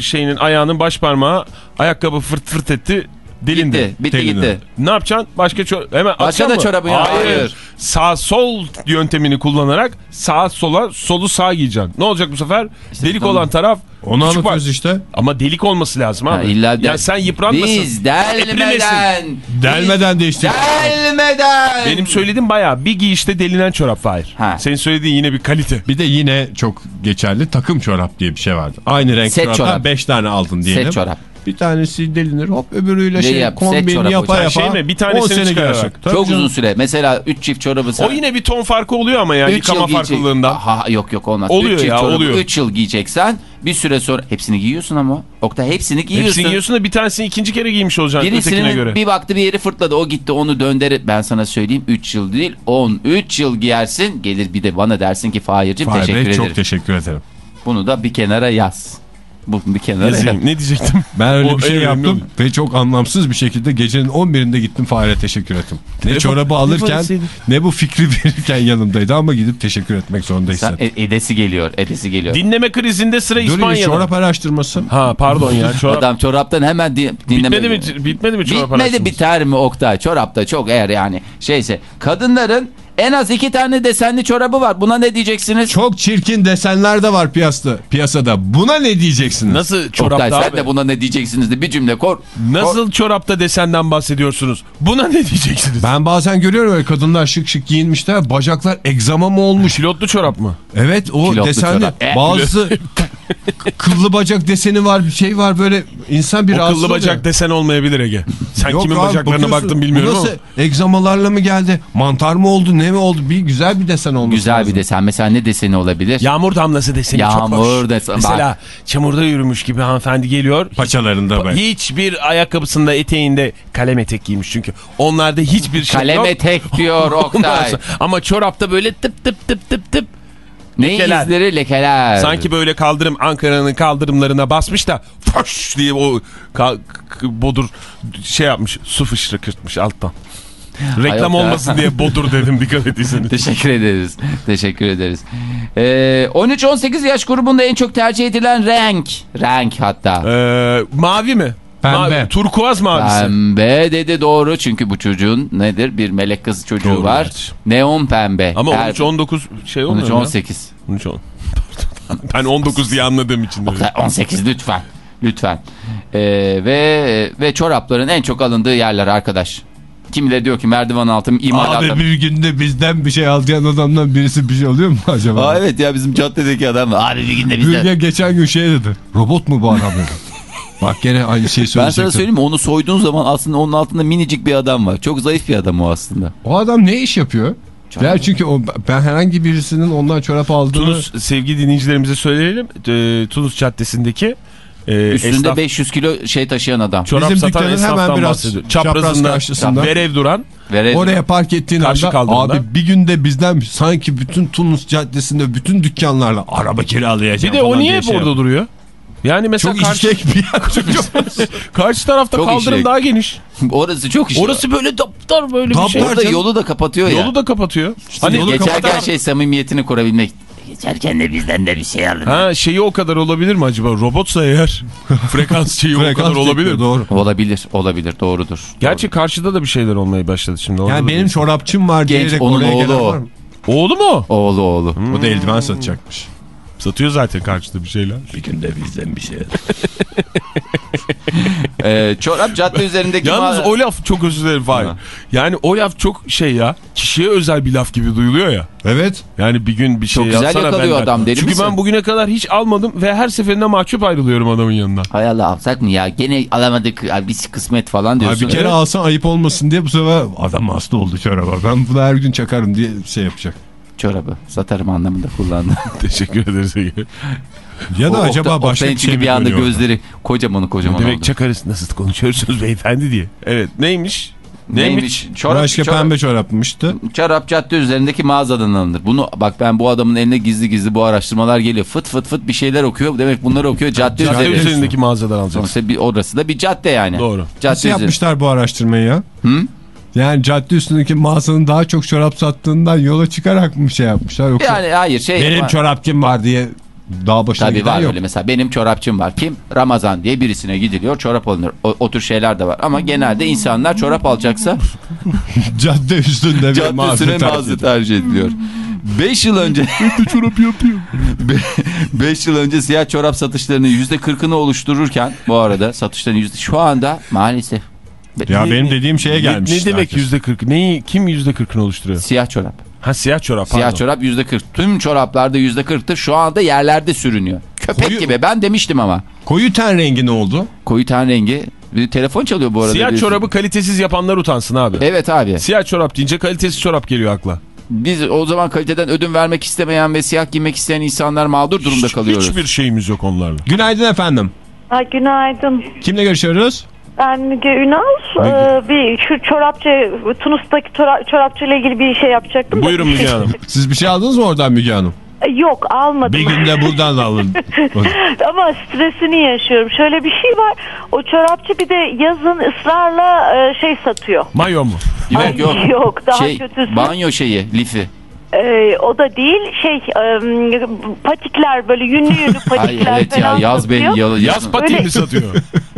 E: şeyinin ayağının baş parmağı ayakkabı fırt fırt etti. Delindi.
C: Gitti. Bitti gitti.
E: Ne yapacaksın? Başka çorap. Hemen
C: Başka da
E: mı?
C: çorabı ya.
E: Hayır.
C: Hayır.
E: Sağ sol yöntemini kullanarak sağ sola solu sağ giyeceksin. Ne olacak bu sefer? delik
C: tamam.
E: olan taraf
B: Onu anlatıyoruz
E: var.
B: işte.
E: Ama delik olması lazım abi.
C: illa de-
E: ya sen yıpranmasın.
C: Biz delmeden.
B: Delmeden değiştir.
C: Delmeden.
E: Benim söylediğim bayağı bir giyişte delinen çorap Fahir. Senin söylediğin yine bir kalite.
B: Bir de yine çok geçerli takım çorap diye bir şey vardı. Aynı renk
C: Set
B: çoraptan
C: çorap.
B: 5 tane aldın diyelim.
C: Set çorap.
B: Bir tanesi delinir hop öbürüyle
C: Ne
B: şey
C: yap, set
B: kombini yapa yapa.
E: Şey mi, bir tanesini
B: 10 sene
E: çıkararak.
C: Çok
B: canım.
C: uzun süre. Mesela 3 çift çorabı sen.
E: O yine bir ton farkı oluyor ama yani
C: 3 yıl
E: yıkama farklılığından.
C: Ha, yok yok olmaz.
E: Oluyor
C: Üç çift
E: ya,
C: çorabı
E: oluyor.
C: 3 yıl giyeceksen bir süre sonra hepsini giyiyorsun ama. Oktay hepsini giyiyorsun.
E: Hepsini giyiyorsun da bir tanesini ikinci kere giymiş olacaksın ötekine göre.
C: bir baktı bir yeri fırtladı o gitti onu döndürüp ben sana söyleyeyim 3 yıl değil 13 yıl giyersin gelir bir de bana dersin ki Fahir'cim
B: Fahir
C: teşekkür
B: Bey,
C: ederim.
B: çok teşekkür ederim.
C: Bunu da bir kenara yaz. Bu bir kenara yaz.
E: Yazayım. Ne diyecektim?
B: Ben öyle
E: O
B: bir şey
E: önemli
B: yaptım ve çok anlamsız bir şekilde gecenin 11'inde gittim Fahir'e teşekkür ettim. Ne çorabı alırken ne bu fikri verirken yanımdaydı ama gidip teşekkür etmek zorunda hissettim.
C: e- edesi geliyor edesi geliyor.
E: Dinleme krizinde sıra
B: Dur
E: İspanya'da.
B: çorap araştırması.
E: Ha pardon ya çorap.
C: Adam çoraptan hemen di- dinleme.
E: Bitmedi mi, bitmedi mi çorap
C: Bitmedi
E: araştırması?
C: biter mi Oktay? Çorapta çok eğer yani şeyse. Kadınların en az iki tane desenli çorabı var. Buna ne diyeceksiniz?
B: Çok çirkin desenler de var piyasada. Piyasada. Buna ne diyeceksiniz?
E: Nasıl çorapta
C: Oktay sen
E: abi?
C: de buna ne diyeceksiniz de bir cümle kor.
E: Nasıl çorapta desenden bahsediyorsunuz? Buna ne diyeceksiniz?
B: Ben bazen görüyorum öyle kadınlar şık şık giyinmişler. Bacaklar egzama mı olmuş?
E: Pilotlu çorap mı?
B: Evet o
C: Kilotlu
B: desenli.
C: çorap. E,
B: Bazı kıllı bacak deseni var bir şey var böyle insan bir
E: O
B: rahatsız
E: kıllı
B: oluyor.
E: bacak desen olmayabilir Ege. Sen
B: Yok
E: kimin
B: abi,
E: bacaklarına baktın bilmiyorum
B: bu
E: ama.
B: nasıl egzamalarla mı geldi? Mantar mı oldu? Ne mi oldu? Bir güzel bir desen olmuş.
C: Güzel bir desen. Mesela ne deseni olabilir?
E: Yağmur damlası deseni çok
C: Yağmur
E: hoş.
C: desen-
E: Mesela çamurda yürümüş gibi hanımefendi geliyor.
B: Paçalarında böyle.
E: Hiçbir ayakkabısında eteğinde kalem etek giymiş çünkü. Onlarda hiçbir şey yok.
C: Kaleme tek diyor Oktay.
E: Ama çorapta böyle tıp tıp tıp tıp tıp.
C: Ne
E: lekeler.
C: izleri lekeler.
E: Sanki böyle kaldırım Ankara'nın kaldırımlarına basmış da foş diye o bodur şey yapmış su fışkırtmış alttan. Reklam olmasın diye bodur dedim dikkat ettiyseniz.
C: Teşekkür ederiz. Teşekkür ederiz. Ee, 13-18 yaş grubunda en çok tercih edilen renk. Renk hatta.
E: Ee, mavi mi?
B: Pembe.
E: Mavi, turkuaz mavisi.
C: Pembe dedi doğru çünkü bu çocuğun nedir? Bir melek kız çocuğu
E: Doğru,
C: var.
E: evet.
C: Neon pembe.
E: Ama
C: Her-
E: 13-19 şey olmuyor
C: 13
E: mu ya?
C: 18.
E: 13 on. ben 19 diye anladığım için. dedim.
C: 18 lütfen. Lütfen. Ee, ve ve çorapların en çok alındığı yerler arkadaş. Kimileri diyor ki merdiven altı imalatı.
B: Abi bir günde bizden bir şey alacağın adamdan birisi bir şey alıyor mu acaba?
C: Aa, evet ya bizim caddedeki adam. Abi bir günde bizde.
B: Bülge geçen gün şey dedi. Robot mu bu adam dedi. Bak gene aynı şeyi
C: Ben sana
B: söyleyecektim.
C: söyleyeyim mi? Onu soyduğun zaman aslında onun altında minicik bir adam var. Çok zayıf bir adam o aslında.
B: O adam ne iş yapıyor? Der çünkü o, ben herhangi birisinin ondan çorap aldığını...
E: Tunus sevgili dinleyicilerimize söyleyelim. Ee, Tunus Caddesi'ndeki e,
C: Üstünde
E: esnaf
C: 500 kilo şey taşıyan adam.
E: çorap
B: Bizim
E: satan
B: dükkanın
E: esnaftan
B: hemen biraz
E: bahsediyor.
B: çapraz
E: Çaprazında
B: karşısında.
E: verev duran.
C: Ve
B: Oraya park ettiğin anda abi bir günde bizden sanki bütün Tunus Caddesi'nde bütün dükkanlarla araba kiralayacağım
E: Bir de o niye hep
B: şey
E: orada duruyor? Yani mesela
B: Çok
E: karşı,
B: işlek bir yer.
E: karşı tarafta
C: Çok
E: kaldırım
C: işlek.
E: daha geniş.
C: Orası çok iş.
E: Orası böyle daptar böyle bir
B: Daptar
E: şey.
C: Orada yolu da kapatıyor ya.
E: Yolu da kapatıyor. hani
B: yolu
C: Geçerken
B: kapatan-
C: şey samimiyetini kurabilmek. içerken de bizden de bir şey alın.
E: Ha şeyi o kadar olabilir mi acaba? Robotsa eğer frekans şeyi o kadar
B: Frekans
E: olabilir mi?
B: Doğru.
C: Olabilir, olabilir, doğrudur.
E: Gerçi karşıda da bir şeyler olmaya başladı şimdi. orada
B: Yani benim
E: bir-
B: çorapçım var
C: Genç,
B: diyerek
C: onun
B: oraya
C: oğlu
B: gelen
C: o.
B: var mı?
E: Oğlu mu?
C: Oğlu oğlu.
B: O da eldiven satacakmış.
E: Satıyor zaten karşıda bir şeyler.
B: Bir günde bizden bir şey.
C: Ee, çorap cadde üzerindeki...
E: Yalnız o laf çok özür dilerim Fahir. Yani o laf çok şey ya. Kişiye özel bir laf gibi duyuluyor ya.
B: Evet.
E: Yani bir gün bir şey
C: Çok güzel yakalıyor
E: benden.
C: adam, deli
E: Çünkü
C: misin?
E: ben bugüne kadar hiç almadım ve her seferinde mahcup ayrılıyorum adamın yanından.
C: Hay Allah alsak mı ya? Gene alamadık. Abi biz kısmet falan
B: Abi
C: diyorsun.
B: bir kere
C: Evet.
B: alsan ayıp olmasın diye bu sefer adam hasta oldu çoraba. Ben bunu her gün çakarım diye şey yapacak.
C: Çorabı satarım anlamında kullandım.
E: Teşekkür ederiz Ege.
B: Ya da
C: O-
B: acaba
C: o-
B: başka
C: o
B: bir
C: çünkü
B: şey
C: bir anda gözleri kocaman kocaman
E: Demek
C: oldu.
E: çakarız nasıl konuşuyorsunuz beyefendi diye. Evet neymiş?
C: Neymiş? Çorap,
B: Başka
C: çorap,
B: pembe çorapmıştı.
C: çorap cadde üzerindeki mağazadan alınır. Bunu bak ben bu adamın eline gizli gizli bu araştırmalar geliyor. Fıt fıt fıt bir şeyler okuyor. Demek bunları okuyor cadde,
E: Cadde
C: üzerinde.
E: üzerindeki mağazadan alacaksın.
C: Sonuçta bir, orası da bir cadde yani.
E: Doğru.
C: Cadde
B: Nasıl
C: üzeri-
B: yapmışlar bu araştırmayı ya?
C: Hı?
B: Yani cadde üstündeki mağazanın daha çok çorap sattığından yola çıkarak mı şey yapmışlar? Yoksa
C: Yani hayır şey.
B: benim çorapçım var diye dağ başına
C: Tabii
B: giden
C: var
B: yok.
C: öyle mesela benim çorapçım var. Kim? Ramazan diye birisine gidiliyor çorap alınır. O, o tür şeyler de var. Ama genelde insanlar çorap alacaksa
B: Cadde üstünde bir
C: cadde
B: mağaza tercih
C: tercih ediliyor. 5 yıl önce çorap yapıyorum. 5 yıl önce siyah çorap satışlarının %40'ını oluştururken bu arada satışların yüzde şu anda maalesef
B: Ya
E: Ne-
B: benim dediğim şeye
E: Ne,
B: gelmiş.
E: ne demek
B: herkes.
E: yüzde kırk? Neyi kim yüzde kırkını oluşturuyor?
C: siyah çorap.
E: Ha siyah çorap.
C: Siyah
E: pardon.
C: çorap %40. Tüm çoraplarda %40'tır. Şu anda yerlerde sürünüyor. Köpek
B: Koyu-
C: gibi. Ben demiştim ama.
B: Koyu ten rengi ne oldu?
C: Koyu ten rengi. Bir telefon çalıyor bu arada.
E: Siyah
C: birisi.
E: çorabı kalitesiz yapanlar utansın abi.
C: Evet abi.
E: Siyah çorap deyince kalitesiz çorap geliyor akla.
C: Biz o zaman kaliteden ödün vermek istemeyen ve siyah giymek isteyen insanlar mağdur durumda
E: Hiç-
C: kalıyoruz.
E: Hiçbir şeyimiz yok onlarla.
B: Günaydın efendim.
F: Ha, günaydın.
B: Kimle görüşüyoruz?
F: Ben Müge Ünal. Ee, bir şu çorapçı, Tunus'taki çora- çorapçı ile ilgili bir şey yapacaktım.
E: Buyurun Müge Hanım.
B: Siz bir şey aldınız mı oradan Müge Hanım?
F: Ee, Yok almadım.
B: Bir günde buradan alın.
F: Ama stresini yaşıyorum. Şöyle bir şey var. O çorapçı bir de yazın ısrarla e, şey satıyor.
E: Mayo mu?
C: Yok
F: Ay,
C: yok.
F: yok, daha
C: şey,
F: kötüsü.
C: Banyo şeyi, lifi.
F: Ee, o da değil şey e, patikler böyle yünlü yünlü
C: Ay
F: patikler
C: evet ya
F: falan
C: yaz beni
F: satıyor.
C: yaz,
E: Yaz patiği mi satıyor?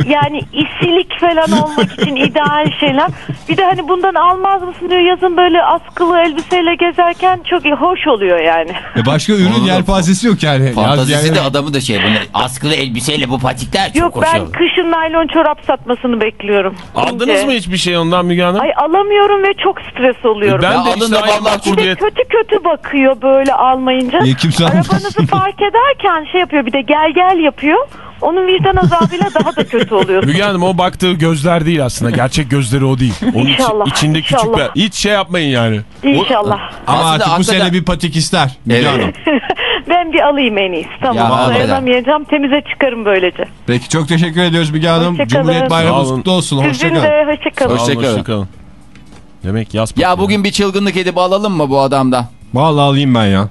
F: Yani isilik falan olmak için ideal şeyler. Bir de hani bundan almaz mısın diyor yazın böyle askılı elbiseyle gezerken çok iyi, hoş oluyor yani.
B: E başka ürün
C: da-
B: yelpazesi yok yani. Yaz
C: Fantazisi
B: yani-
C: de adamı da şey bunu askılı elbiseyle bu patikler çok
F: Yok
C: hoş
F: ben
C: olur.
F: kışın naylon çorap satmasını bekliyorum.
E: Aldınız
F: Bence.
E: mı hiçbir şey ondan Müge Hanım?
F: Ay alamıyorum ve çok stres oluyorum.
E: ben
C: Ya
E: de işte
C: vallahi
E: mahcubiyet.
F: kötü kötü bakıyor böyle almayınca.
B: Niye kimse?
F: Arabanızı fark ederken şey yapıyor bir de gel gel yapıyor. Onun vicdan azabıyla daha da kötü oluyor.
E: Müge Hanım o baktığı gözler değil aslında. Gerçek gözleri o değil. Onun içi-
F: İnşallah,
E: içinde küçük
F: inşallah.
E: bir... Hiç şey yapmayın yani.
F: İnşallah.
B: Ama
C: Aslında
B: artık bu
C: hakikaten-
B: sene bir patik ister. Müge
C: Evet.
B: Hanım.
F: Ben bir alayım en iyisi. Tamam dayanamayacağım. Temize çıkarım böylece.
B: Peki çok teşekkür ediyoruz Müge Hanım.
F: Hoşça kalın.
B: Cumhuriyet Bayramınız kutlu olsun.
F: Sizin
B: Hoşçakalın.
F: de hoşçakalın.
C: Hoşçakalın.
E: hoşçakalın. Demek yaz
C: Ya bugün bir çılgınlık edip alalım mı bu adamdan?
B: Vallahi alayım ben ya.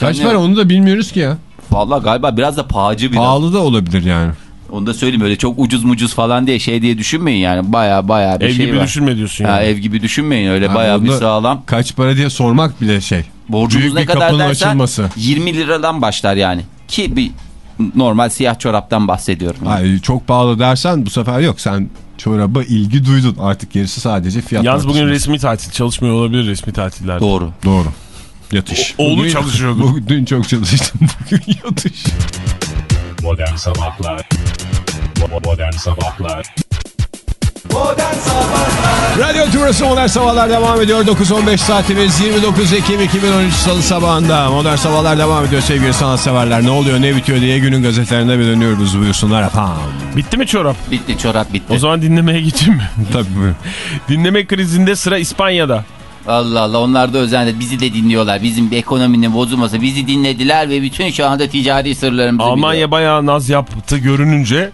B: Kaç para onu da bilmiyoruz ki ya.
C: Vallahi galiba biraz da pahacı bir
B: Pahalı da olabilir yani.
C: Onu da söyleyeyim öyle çok ucuz mucuz falan diye şey diye düşünmeyin yani. Baya baya bir
E: Ev
C: şey
E: gibi
C: var.
E: düşünme diyorsun
C: Ha,
E: yani.
C: ev gibi düşünmeyin öyle
B: Ha,
C: baya bir sağlam.
B: Kaç para diye sormak bile şey.
C: Borcumuz ne kadar dersen
B: açılması.
C: 20 liradan başlar yani. Ki bir normal siyah çoraptan bahsediyorum.
B: Ay, çok pahalı dersen bu sefer yok. Sen çoraba ilgi duydun. Artık gerisi sadece fiyat
E: Yaz bugün resmi tatil. Çalışmıyor olabilir resmi tatillerde.
C: Doğru.
B: Doğru. Yatış.
E: O- oğlu
B: Bugün-
E: çalışıyordu.
B: Bugün dün çok çalıştım. Bugün yatış.
A: Modern Sabahlar Bo- Modern Sabahlar
B: Radyo Tümrüt'ü Modern Sabahlar devam ediyor. 9-15 saatimiz 29 Ekim 2013 Salı sabahında. Modern Sabahlar devam ediyor sevgili sanatseverler. Ne oluyor ne bitiyor diye günün gazetelerine bir dönüyoruz. Buyursunlar efendim.
E: Bitti mi çorap?
C: Bitti çorap bitti.
E: O zaman dinlemeye geçeyim mi?
B: Tabii buyurun.
E: Dinleme krizinde sıra İspanya'da.
C: Allah Allah onlar da özenle bizi de dinliyorlar. Bizim ekonominin bozulması bizi dinlediler ve bütün şu anda ticari sırlarımızı
E: Almanya
C: biliyor.
E: bayağı naz yaptı görününce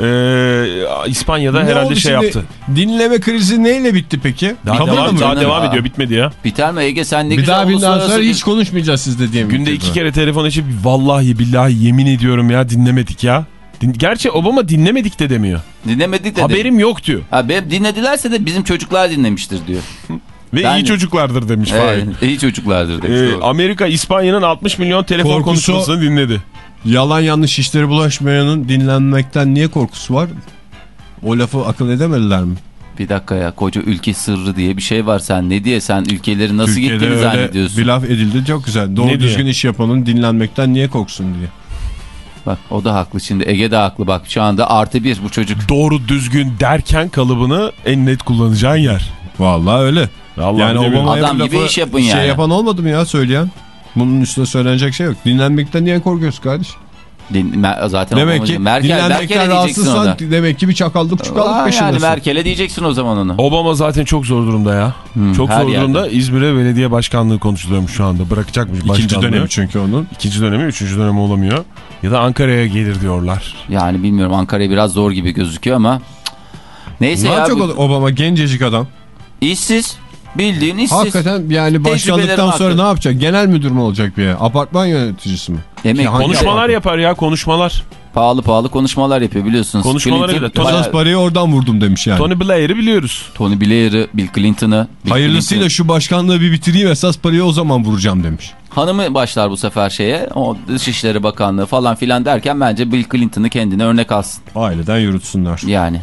E: e, İspanya'da
B: Ne
E: herhalde şey yaptı.
B: Dinleme krizi neyle bitti peki?
E: Daha,
B: Kabul
E: devam,
B: mü?
E: daha devam ediyor bitmedi ya.
C: Biter mi Ege sen ne
B: Bir
C: güzel
B: daha bundan sonra hiç konuşmayacağız sizde diye mi
E: Günde iki kere telefon açıp vallahi billahi yemin ediyorum ya dinlemedik ya. Din- Gerçi Obama dinlemedik de demiyor.
C: dinlemedik de.
E: Haberim yok diyor.
C: Ha, benim dinledilerse de bizim çocuklar dinlemiştir diyor.
E: Ve
C: Ben
E: iyi
C: de-
E: çocuklardır demiş.
C: Evet, iyi çocuklardır demiş.
E: Ee. Amerika İspanya'nın 60 milyon telefon
B: Korkusu-
E: konuşmasını dinledi.
B: Yalan yanlış işleri bulaşmayanın dinlenmekten niye korkusu var? O lafı akıl edemediler mi?
C: Bir dakika ya koca ülke sırrı diye bir şey var sen ne diye sen ülkeleri nasıl
B: Türkiye'de
C: gittiğini zannediyorsun.
B: bir laf edildi çok güzel. Doğru
E: Ne diye?
B: düzgün iş yapanın dinlenmekten niye korksun diye.
C: Bak o da haklı şimdi Ege de haklı bak şu anda artı bir bu çocuk.
E: Doğru düzgün derken kalıbını en net kullanacağın yer.
B: Vallahi öyle.
E: Vallahi
B: yani. Obama'ya
C: Adam gibi iş yapın
B: Şey
C: yani.
B: yapan olmadı mı ya söyleyen? Bunun üstüne söylenecek şey yok. Dinlenmekten niye korkuyorsun kardeş?
C: Din, zaten
B: Demek ki
C: Merkel, Merkel'e
B: dinlenmekten rahatsızsan demek ki bir çakallık çukallık
C: Aa, yani
B: peşindesin.
C: Merkel'e diyeceksin o zaman onu.
E: Obama zaten çok zor durumda ya.
C: Hmm,
E: çok zor
C: yerde.
E: durumda. İzmir'e belediye başkanlığı konuşuluyormuş şu anda. Bırakacakmış
B: İkinci
E: başkanlığı.
B: dönemi çünkü onun.
E: İkinci dönemi, üçüncü dönemi olamıyor. Ya da Ankara'ya gelir diyorlar.
C: Yani bilmiyorum Ankara'ya biraz zor gibi gözüküyor ama. Neyse
B: Daha
C: ya
B: çok
C: bu-
B: olur. Obama gencecik adam.
C: işsiz. Bildiğin işsiz.
B: Hakikaten yani başkanlıktan sonra ne yapacak? Genel müdür mü olacak bir? Apartman yöneticisi mi?
C: Emek-
B: Ki hangi
E: Konuşmalar yapar ya konuşmalar.
C: Pahalı pahalı konuşmalar yapıyor biliyorsunuz.
E: Konuşmalara
C: Clinton
E: göre.
C: bayağı-
B: parayı oradan vurdum demiş yani.
E: Tony Blair'i biliyoruz.
C: Tony Blair'ı, Bill Clinton'ı.
B: Hayırlısıyla
C: Clinton-
B: şu başkanlığı bir bitireyim esas parayı o zaman vuracağım demiş.
C: Hanımı başlar bu sefer şeye. O Dışişleri Bakanlığı falan filan derken bence Bill Clinton'ı kendine örnek alsın.
B: Aileden yürütsünler.
C: Yani.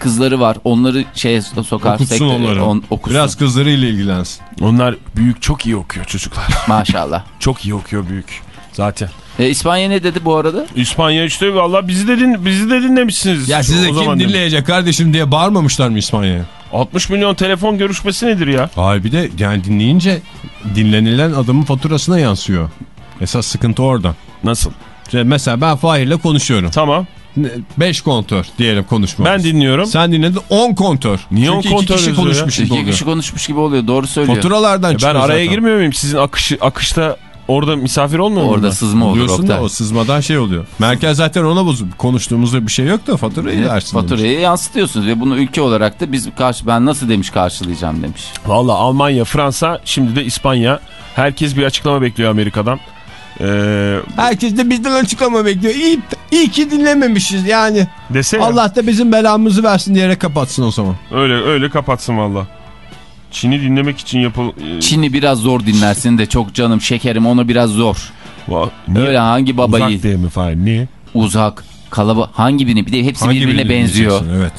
C: Kızları var. Onları şeye sokar.
B: Okutsun
C: sektör-
B: onları.
C: on- okusun.
B: Biraz kızlarıyla ilgilensin.
E: Onlar büyük çok iyi okuyor çocuklar.
C: Maşallah.
E: çok iyi okuyor büyük. Zaten.
C: E, İspanya ne dedi bu arada?
E: İspanya işte valla bizi de, din, bizi de dinlemişsiniz.
B: Ya size kim dinleyecek kardeşim diye bağırmamışlar mı İspanya'ya?
E: 60 milyon telefon görüşmesi nedir ya?
B: Hayır bir de yani dinleyince dinlenilen adamın faturasına yansıyor. Esas sıkıntı orada.
E: Nasıl?
B: İşte mesela ben Fahir'le konuşuyorum.
E: Tamam.
B: 5 kontör diyelim konuşmamız.
E: Ben dinliyorum.
B: Sen dinledin 10 kontör.
E: Niye
B: Çünkü
E: 10 kontör
B: iki kişi
E: ya?
B: konuşmuş gibi
C: İki
B: oluyor.
C: kişi konuşmuş gibi oluyor. Doğru söylüyor.
B: Faturalardan
E: E ben araya
B: zaten.
E: girmiyor muyum? Sizin akışı, akışta orada misafir olmuyor
C: Orada
E: ben?
C: sızma olur Oktay.
B: da o sızmadan şey oluyor. Merkel zaten ona bozuldu. Konuştuğumuzda bir şey yok da faturayı dersin. demiş.
C: Faturayı yansıtıyorsunuz ve bunu ülke olarak da biz karşı ben nasıl demiş karşılayacağım demiş.
E: Valla Almanya, Fransa, şimdi de İspanya. Herkes bir açıklama bekliyor Amerika'dan. Ee,
B: Herkes de bizden açıklama bekliyor. İyi, iyi ki dinlememişiz yani.
E: desene.
B: Allah da bizim belamızı versin diyerek kapatsın o zaman.
E: Öyle öyle kapatsın valla. Çin'i dinlemek için yapıl... e,
C: Çin'i biraz zor dinlersin de çok canım şekerim onu biraz zor.
E: Va- Niye?
C: Öyle hangi babayı
E: Uzak diye mi Fahir? Niye?
C: uzak kalabalık hangi birini bir de hepsi
B: Hangi
C: birbirine benziyor.
B: Evet.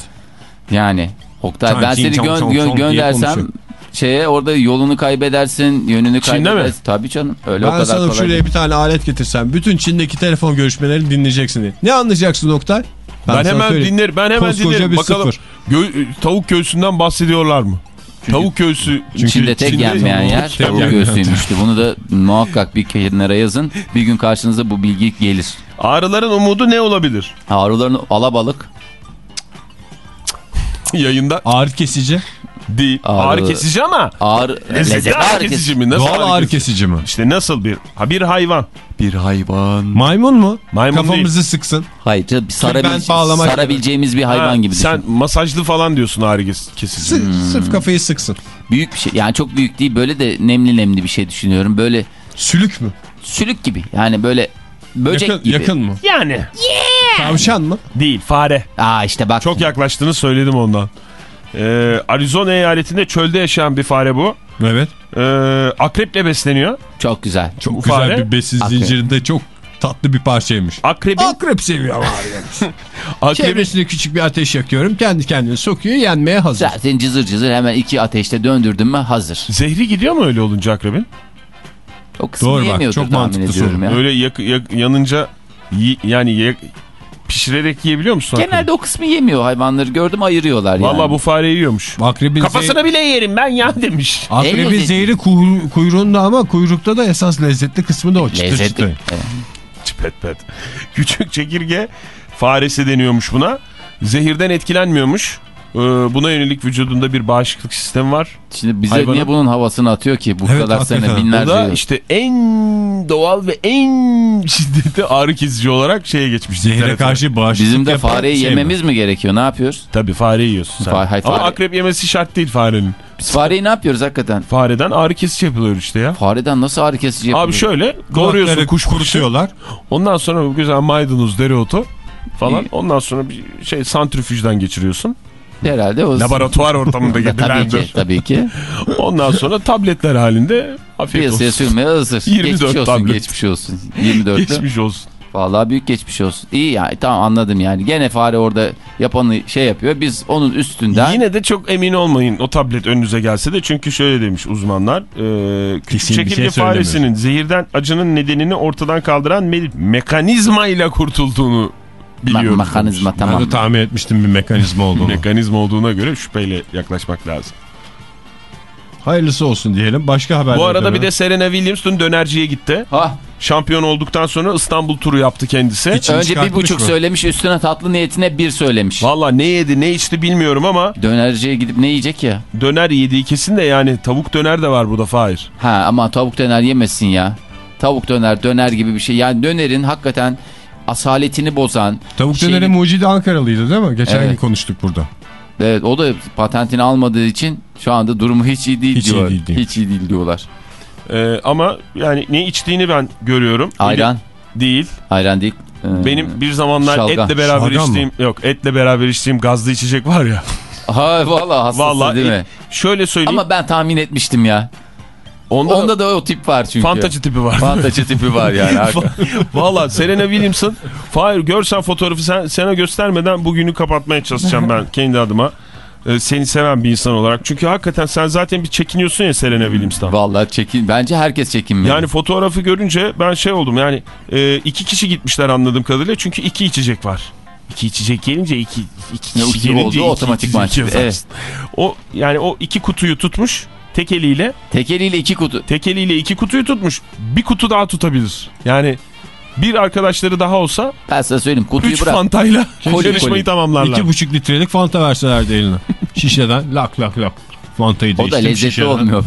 C: Yani Oktay ben
B: çin,
C: seni gö- gö- göndersem. Şeye orada yolunu kaybedersin, yönünü
E: Çin'de mi?
C: kaybedersin. Tabii canım öyle o
B: Ben
C: kadar
B: sana
C: kolay.
B: şuraya
C: değil.
B: bir tane alet getirsem bütün Çin'deki telefon görüşmelerini dinleyeceksin diye. Ne anlayacaksın Oktay?
E: Ben,
B: sana
E: hemen
B: söyleyeyim.
E: dinlerim. Ben hemen
B: Koskoca
E: dinlerim. Bakalım gö- tavuk göğsünden bahsediyorlar mı? tavuk göğsü.
C: Çin'de tek
E: Çin'de
C: yenmeyen yer tavuk
B: yenmeyen.
C: göğsüymüştü. Bunu da muhakkak bir kenara yazın. Bir gün karşınıza bu bilgi gelir.
E: Ağrıların umudu ne olabilir?
C: Ağrılarını alabalık.
E: Yayında
B: Ağrı kesici.
E: Değil.
C: Ağrı-
E: Ağrı kesici ama
C: Ağrı,
E: lezzetli ağrı kesici mi? Nasıl
B: Doğal ağrı kesici mi?
E: İşte nasıl bir? Ha bir hayvan.
C: Bir hayvan.
B: Maymun mu?
E: Maymun
B: Kafamızı sıksın.
C: Hayır canım, bir sarabil-
B: bağlamak
C: sarabileceğimiz bir hayvan
E: Ha,
C: gibi düşün.
E: Sen masajlı falan diyorsun ağrı kes- kesici.
B: Sı- Sırf kafayı sıksın.
C: Büyük bir şey. Yani çok büyük değil. Böyle de nemli nemli bir şey düşünüyorum. Böyle
B: Sülük mü?
C: sülük gibi. Yani böyle böcek
B: yakın,
C: gibi.
B: yakın mı?
E: Yani.
B: Tavşan mı?
E: Değil fare.
C: Aa işte bak.
E: Çok yaklaştığını söyledim ondan. Ee, Arizona eyaletinde çölde yaşayan bir fare bu.
B: Evet.
E: Ee, akreple besleniyor.
C: Çok güzel.
B: Çok
E: Bu
B: güzel
E: fare-
B: bir besin
C: Akrep.
B: zincirinde çok tatlı bir parçaymış.
E: Akrebin,
B: Akrep seviyor var
E: akrebin
B: Çevresine küçük bir ateş yakıyorum. Kendi kendine sokuyor yenmeye hazır.
C: Zaten cızır cızır hemen iki ateşte döndürdün mü hazır.
E: zehri gidiyor mu öyle olunca akrebin?
C: O kısmı
B: Doğru bak, çok mantıklı soru.
C: ya.
E: Öyle yak- yak- yanınca yani yak- pişirerek yiyebiliyor musun? akrebi?
C: Genelde o kısmı yemiyor hayvanları gördüm ayırıyorlar yani.
E: Vallahi bu fareyi yiyormuş.
B: Akrebin,
E: Kafasına bile yerim ben ya demiş.
B: Akrebin zehri kuyru- kuyruğunda ama kuyrukta da esas lezzetli kısmı da o çıtır
C: Lezzetli.
B: çıtır.
C: Evet.
E: Pet pet. Küçük çekirge faresi deniyormuş buna. Zehirden etkilenmiyormuş. Ee, buna yönelik vücudunda bir bağışıklık sistemi var.
C: Şimdi bize
E: Hayvanın-
C: niye bunun havasını atıyor ki bu
B: Evet,
C: kadar
B: hakikaten.
C: sene
E: Bu
C: binlerce
E: da
C: yıl?
E: işte en doğal ve en şiddetli ağrı kesici olarak şeye geçmiş.
B: Zehre karşı bağışıklık
C: Bizim de fareyi
B: şey mi?
C: yememiz mi gerekiyor? Ne yapıyoruz?
E: Tabii fare yiyorsun sen.
C: Fa- hayır,
E: Ama
C: fare-
E: akrep yemesi şart değil farenin.
C: Biz fareyi ne yapıyoruz hakikaten?
E: Fareden ağrı kesici yapılıyor işte ya.
C: Fareden nasıl ağrı kesici yapılıyor?
E: Abi şöyle doğruyorsun
B: Kulakları
E: kuş
B: kurutuyorlar.
E: Ondan sonra bu güzel maydanoz, dereotu falan. Ondan sonra bir şey santrifüjden geçiriyorsun.
C: Herhalde o
E: Laboratuvar ortamında
C: tabii ki,
E: gidilendir.
C: tabii ki.
E: Ondan sonra tabletler halinde afiyet
C: Piyasaya
E: olsun.
C: sürmeye hazır.
E: 24
C: geçmiş olsun,
E: tablet.
C: geçmiş olsun. 24'lü.
E: Geçmiş olsun.
C: Vallahi büyük geçmiş olsun. İyi yani tamam anladım yani. Gene fare orada yapanı şey yapıyor. Biz onun üstünden
E: Yine de çok emin olmayın o tablet önünüze gelse de çünkü şöyle demiş uzmanlar. E, küçük
B: Kesin bir
E: çekirge
B: şey
E: faresinin zehirden acının nedenini ortadan kaldıran me- mekanizma ile kurtulduğunu biliyoruz.
C: Ma- mekanizma
B: Ben
C: tamam.
B: de tahmin etmiştim bir mekanizma olduğunu.
E: Mekanizma olduğuna göre şüpheyle yaklaşmak lazım.
B: Hayırlısı olsun diyelim. Başka haberler.
E: Bu arada bir de Serena Williams dün dönerciye gitti.
C: Ha,
E: Şampiyon olduktan sonra İstanbul turu yaptı kendisi.
B: İçini
C: önce bir buçuk
B: mı?
C: söylemiş üstüne tatlı niyetine bir söylemiş.
E: Valla ne yedi ne içti bilmiyorum ama
C: Dönerciye gidip ne yiyecek ya?
E: döner yediği kesin de yani tavuk döner de var burada Fahir.
C: Ha ama tavuk döner yemesin ya. Tavuk döner döner gibi bir şey. Yani dönerin hakikaten asaletini bozan.
B: Tavuk
C: şeyini-
B: döneri mucidi Ankaralıydı değil mi? Geçen
C: Evet.
B: gün konuştuk burada.
C: Evet o da patentini almadığı için şu anda durumu hiç iyi değil
B: Hiç iyi
C: diyorlar.
B: değil diyor.
C: Hiç iyi değil diyorlar.
E: Ee, ama yani ne içtiğini ben görüyorum.
C: Ayran.
E: Öyle Değil.
C: Ayran değil. Ee,
E: Benim bir zamanlar
C: şalgam.
E: etle beraber
B: Şalgam mı?
E: içtiğim yok etle beraber içtiğim gazlı içecek var ya.
C: Ha valla hastası
E: Vallahi
C: değil mi?
E: şöyle söyleyeyim.
C: Ama ben tahmin etmiştim ya.
E: Onda,
C: Onda da o tip var çünkü.
E: fantacı tipi var.
C: Fantacı tipi var yani.
E: Valla Serena Williamson Fahir görsen fotoğrafı sen, sana göstermeden bugünü kapatmaya çalışacağım ben kendi adıma. Ee, seni seven bir insan olarak. Çünkü hakikaten sen zaten bir çekiniyorsun ya Serena Williams'tan.
C: Vallahi çekin. Bence herkes çekinmeli.
E: Yani fotoğrafı görünce ben şey oldum yani e, iki kişi gitmişler anladığım kadarıyla çünkü iki içecek var. İki içecek gelince iki, iki kişi
C: iki
E: gelince
C: oldu,
E: iki
C: otomatikman çıktı,
E: yazarsın. O yani o iki kutuyu tutmuş tek eliyle
C: Tek eliyle iki kutu.
E: tek eliyle iki kutuyu tutmuş bir kutu daha tutabilir. Yani bir arkadaşları daha olsa
C: Ben sana söyleyeyim kutuyu
E: üç
C: bırak.
E: fantayla
C: Koli,
E: yarışmayı
C: koli.
E: tamamlarlar.
B: İki buçuk litrelik Fanta verselerdi eline. Şişeden lak lak lak. Fanta'yı da
C: O da lezzetli
B: şişeden.
C: olmuyor.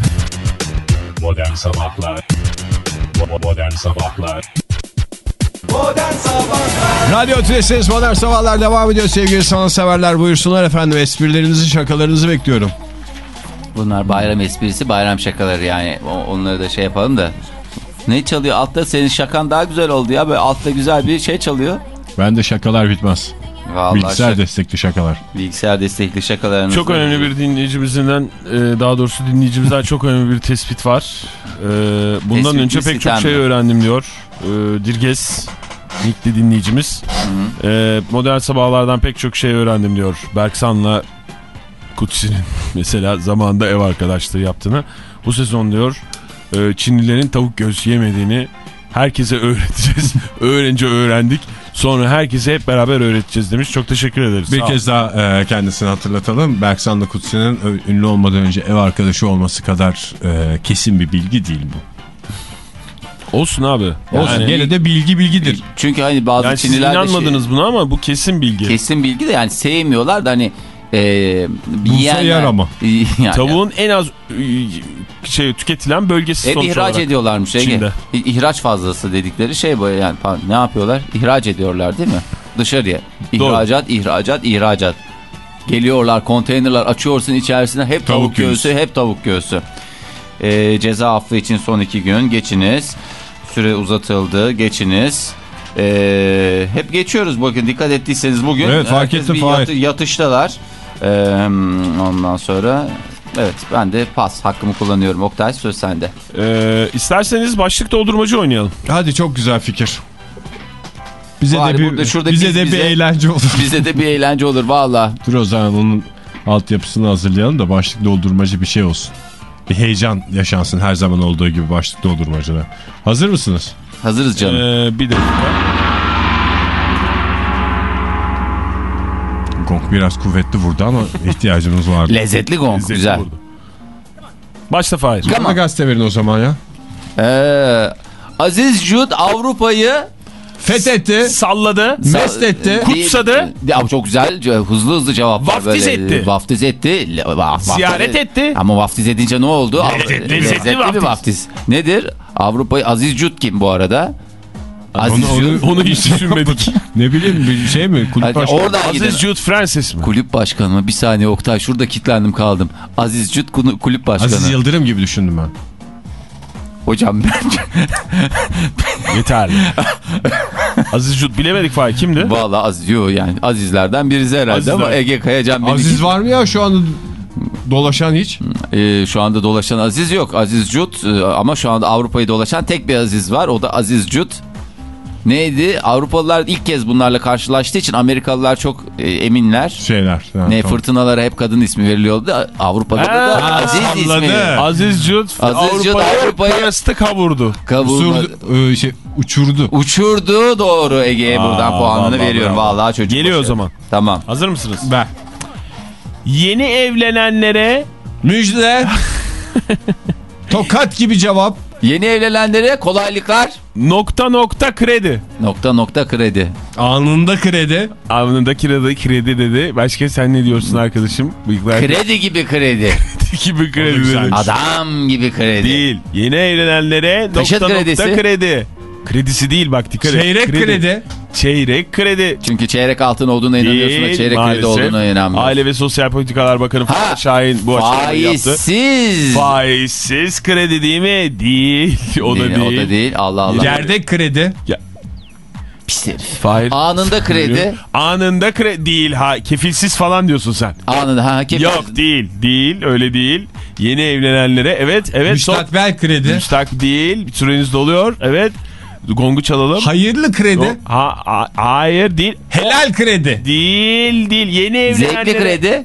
A: Modern Sabahlar Modern Sabahlar
B: Radyo Tülesi'niz Modern Sabahlar devam ediyor sevgili sanatseverler. Buyursunlar efendim esprilerinizi şakalarınızı bekliyorum.
C: Bunlar bayram esprisi bayram şakaları yani. Onları da şey yapalım da. Ne çalıyor altta? Senin şakan daha güzel oldu ya. Böyle altta güzel bir şey çalıyor.
B: Ben de şakalar bitmez.
C: Vallahi
B: Bilgisayar
C: şak-
B: destekli şakalar.
C: bilgisayar destekli şakalarınız.
E: Çok önemli bir dinleyicimizden e, daha doğrusu dinleyicimizden çok önemli bir tespit var. E, Bundan
C: Tespit
E: önce pek çok şey
C: mi?
E: öğrendim diyor. E, Dirges Nickli dinleyicimiz. E, Modern sabahlardan pek çok şey öğrendim diyor. Berksan'la Kutsi'nin mesela zamanında ev arkadaşlığı yaptığını. Bu sezon diyor e, Çinlilerin tavuk göğsü yemediğini herkese öğreteceğiz. Öğrence öğrendik. Sonra herkese hep beraber öğreteceğiz demiş. Çok teşekkür ederiz.
B: Bir
E: Sağ ol.
B: kez daha e, kendisini hatırlatalım. Berksan'la Kutsi'nin ünlü olmadan önce ev arkadaşı olması kadar e, kesin bir bilgi değil bu.
E: Olsun abi.
B: Olsun
E: Yani-
B: gene de bilgi bilgidir.
C: Çünkü hani bazı
E: Yani siz
C: Çinliler de şey-
E: inanmadınız buna ama bu kesin bilgi.
C: kesin bilgi de yani sevmiyorlar da hani e,
B: Bulsa yer ama.
C: Yani-
E: Tavuğun en az e, şey tüketilen bölgesi
C: Hep
E: sonuç
C: ihraç
E: olarak.
C: ediyorlarmış Ege.
E: Çin'de.
C: İhraç fazlası dedikleri şey bu yani ne yapıyorlar? İhraç ediyorlar değil mi? Dışarıya.
E: Doğru.
C: İhracat, ihracat, ihracat. Geliyorlar konteynerler açıyorsun içerisine hep tavuk,
B: Tavuk
C: göğsü,
B: göğsü.
C: hep tavuk göğsü. Ee, ceza affı için son iki gün geçiniz. Süre uzatıldı geçiniz. Ee, hep geçiyoruz bakın dikkat ettiyseniz bugün.
B: Evet, fark ettim,
C: yatı- yatıştalar. Ee, ondan sonra evet ben de pas hakkımı kullanıyorum. Oktay söz sende.
E: Ee, isterseniz başlık doldurmacı oynayalım.
B: Hadi çok güzel fikir. Bize
C: Bari
B: de bir bize
C: biz
B: de
C: bize-
B: bir eğlence olur.
C: Bize de bir eğlence olur valla.
B: Dur o zaman onun altyapısını hazırlayalım da başlık doldurmacı bir şey olsun. Bir heyecan yaşansın her zaman olduğu gibi başlık doldurmacıda. Hazır mısınız?
C: Hazırız canım.
E: Ee, bir dakika.
B: Gong biraz kuvvetli vurdu ama ihtiyacımız vardı.
C: Lezzetli gong
E: Zevkli
C: güzel.
E: vurdu. Başla Fahir.
B: Bana gazete verin o zaman ya.
C: Ee, Aziz Jud Avrupa'yı
B: Fethetti.
E: Salladı.
B: Mest etti.
C: Kutsadı. Ya çok güzel hızlı hızlı cevap var.
E: Vaftiz
C: Böyle,
E: etti.
C: Vaftiz etti. Le- va-
E: Ziyaret
C: vaftiz-
E: etti.
C: Ama vaftiz edince ne oldu?
E: Lezzetli, lezzetli
C: bir
E: vaftiz.
C: vaftiz. Nedir? Avrupa'yı Aziz Jud kim bu arada? Aziz
B: Onu-
C: Jud.
E: Onu hiç düşünmedik.
B: Ne bileyim bir şey mi? Kulüp
C: Hadi
B: başkanı.
C: oradan.
E: Aziz Jude Francis mi?
C: Kulüp başkanı mı? Bir saniye Oktay şurada kilitlendim kaldım. Aziz Jud kunu- kulüp başkanı.
B: Aziz Yıldırım gibi düşündüm ben.
C: Hocam bence
E: Yeterli. Aziz Jut bilemedik Fahir kimdi?
C: valla Aziz yo yani Azizlerden birisi herhalde
E: Azizler.
C: ama Ege Kayacan
B: Aziz var mı ya şu anda dolaşan hiç?
C: Ee, şu anda dolaşan Aziz yok. Aziz Cut e, ama şu anda Avrupa'yı dolaşan tek bir Aziz var. O da Aziz Cut. Neydi? Avrupalılar ilk kez bunlarla karşılaştığı için Amerikalılar çok e, eminler.
B: Şeyler. Ha,
C: Ne
B: tamam.
C: fırtınalara hep kadın ismi veriliyordu. Avrupa'da da
E: Ha,
C: Aziz
B: salladı.
C: ismi.
E: Aziz Jut Avrupa'yı
C: Avrupa'yı-
E: karastık kavurdu.
B: Usurdu, e, şey, uçurdu.
C: Uçurdu doğru Ege'ye buradan
E: Aa,
C: puanını
E: vallahi
C: veriyorum.
E: bravo.
C: Vallahi çocuk.
E: Geliyor o
C: başarılı.
E: zaman.
C: Tamam.
E: Hazır mısınız?
B: Be.
E: Yeni evlenenlere
B: Müjde. Tokat gibi cevap.
C: Yeni evlenenlere kolaylıklar.
E: nokta nokta kredi.
C: Nokta nokta kredi.
B: Anında kredi.
E: Anında kredi, kredi dedi. Başka sen ne diyorsun arkadaşım? Bıyıklar
C: Kredi gibi kredi.
E: gibi kredi
B: güzel.
E: dedi.
C: Adam gibi kredi.
E: Değil. Yeni evlenenlere
C: Taşıt
E: nokta
C: kredisi.
E: nokta kredi. Kredisi değil bak dikkat et.
B: Çeyrek kredi.
E: Çeyrek kredi.
C: Çünkü çeyrek altın olduğuna inanıyorsun da
E: Değil,
C: çeyrek kredi
E: maalesef.
C: olduğuna inanmıyorsun.
E: Aile ve Sosyal Politikalar Bakanı
C: Ha,
E: Şahin bu açıklamayı yaptı.
C: Faizsiz.
E: Faizsiz kredi değil mi? Değil. O da
C: Değil,
E: değil.
C: O da değil. Allah Allah.
B: Gerdek kredi.
C: Pis herif.
E: Fahir.
C: Anında kredi.
E: Anında kredi değil. Ha, kefilsiz falan diyorsun sen.
C: Anında. Ha, kefil-
E: Yok değil. Değil. Öyle değil. Yeni evlenenlere. Evet. Evet. son-
B: Müstakbel kredi.
E: Müstak değil. Süreniz doluyor. Evet. Gongu çalalım.
B: Hayırlı kredi.
E: Ha, ha- hayır değil.
B: Helal kredi.
E: Değil değil. Yeni evlenenlere.
C: Zevkli kredi.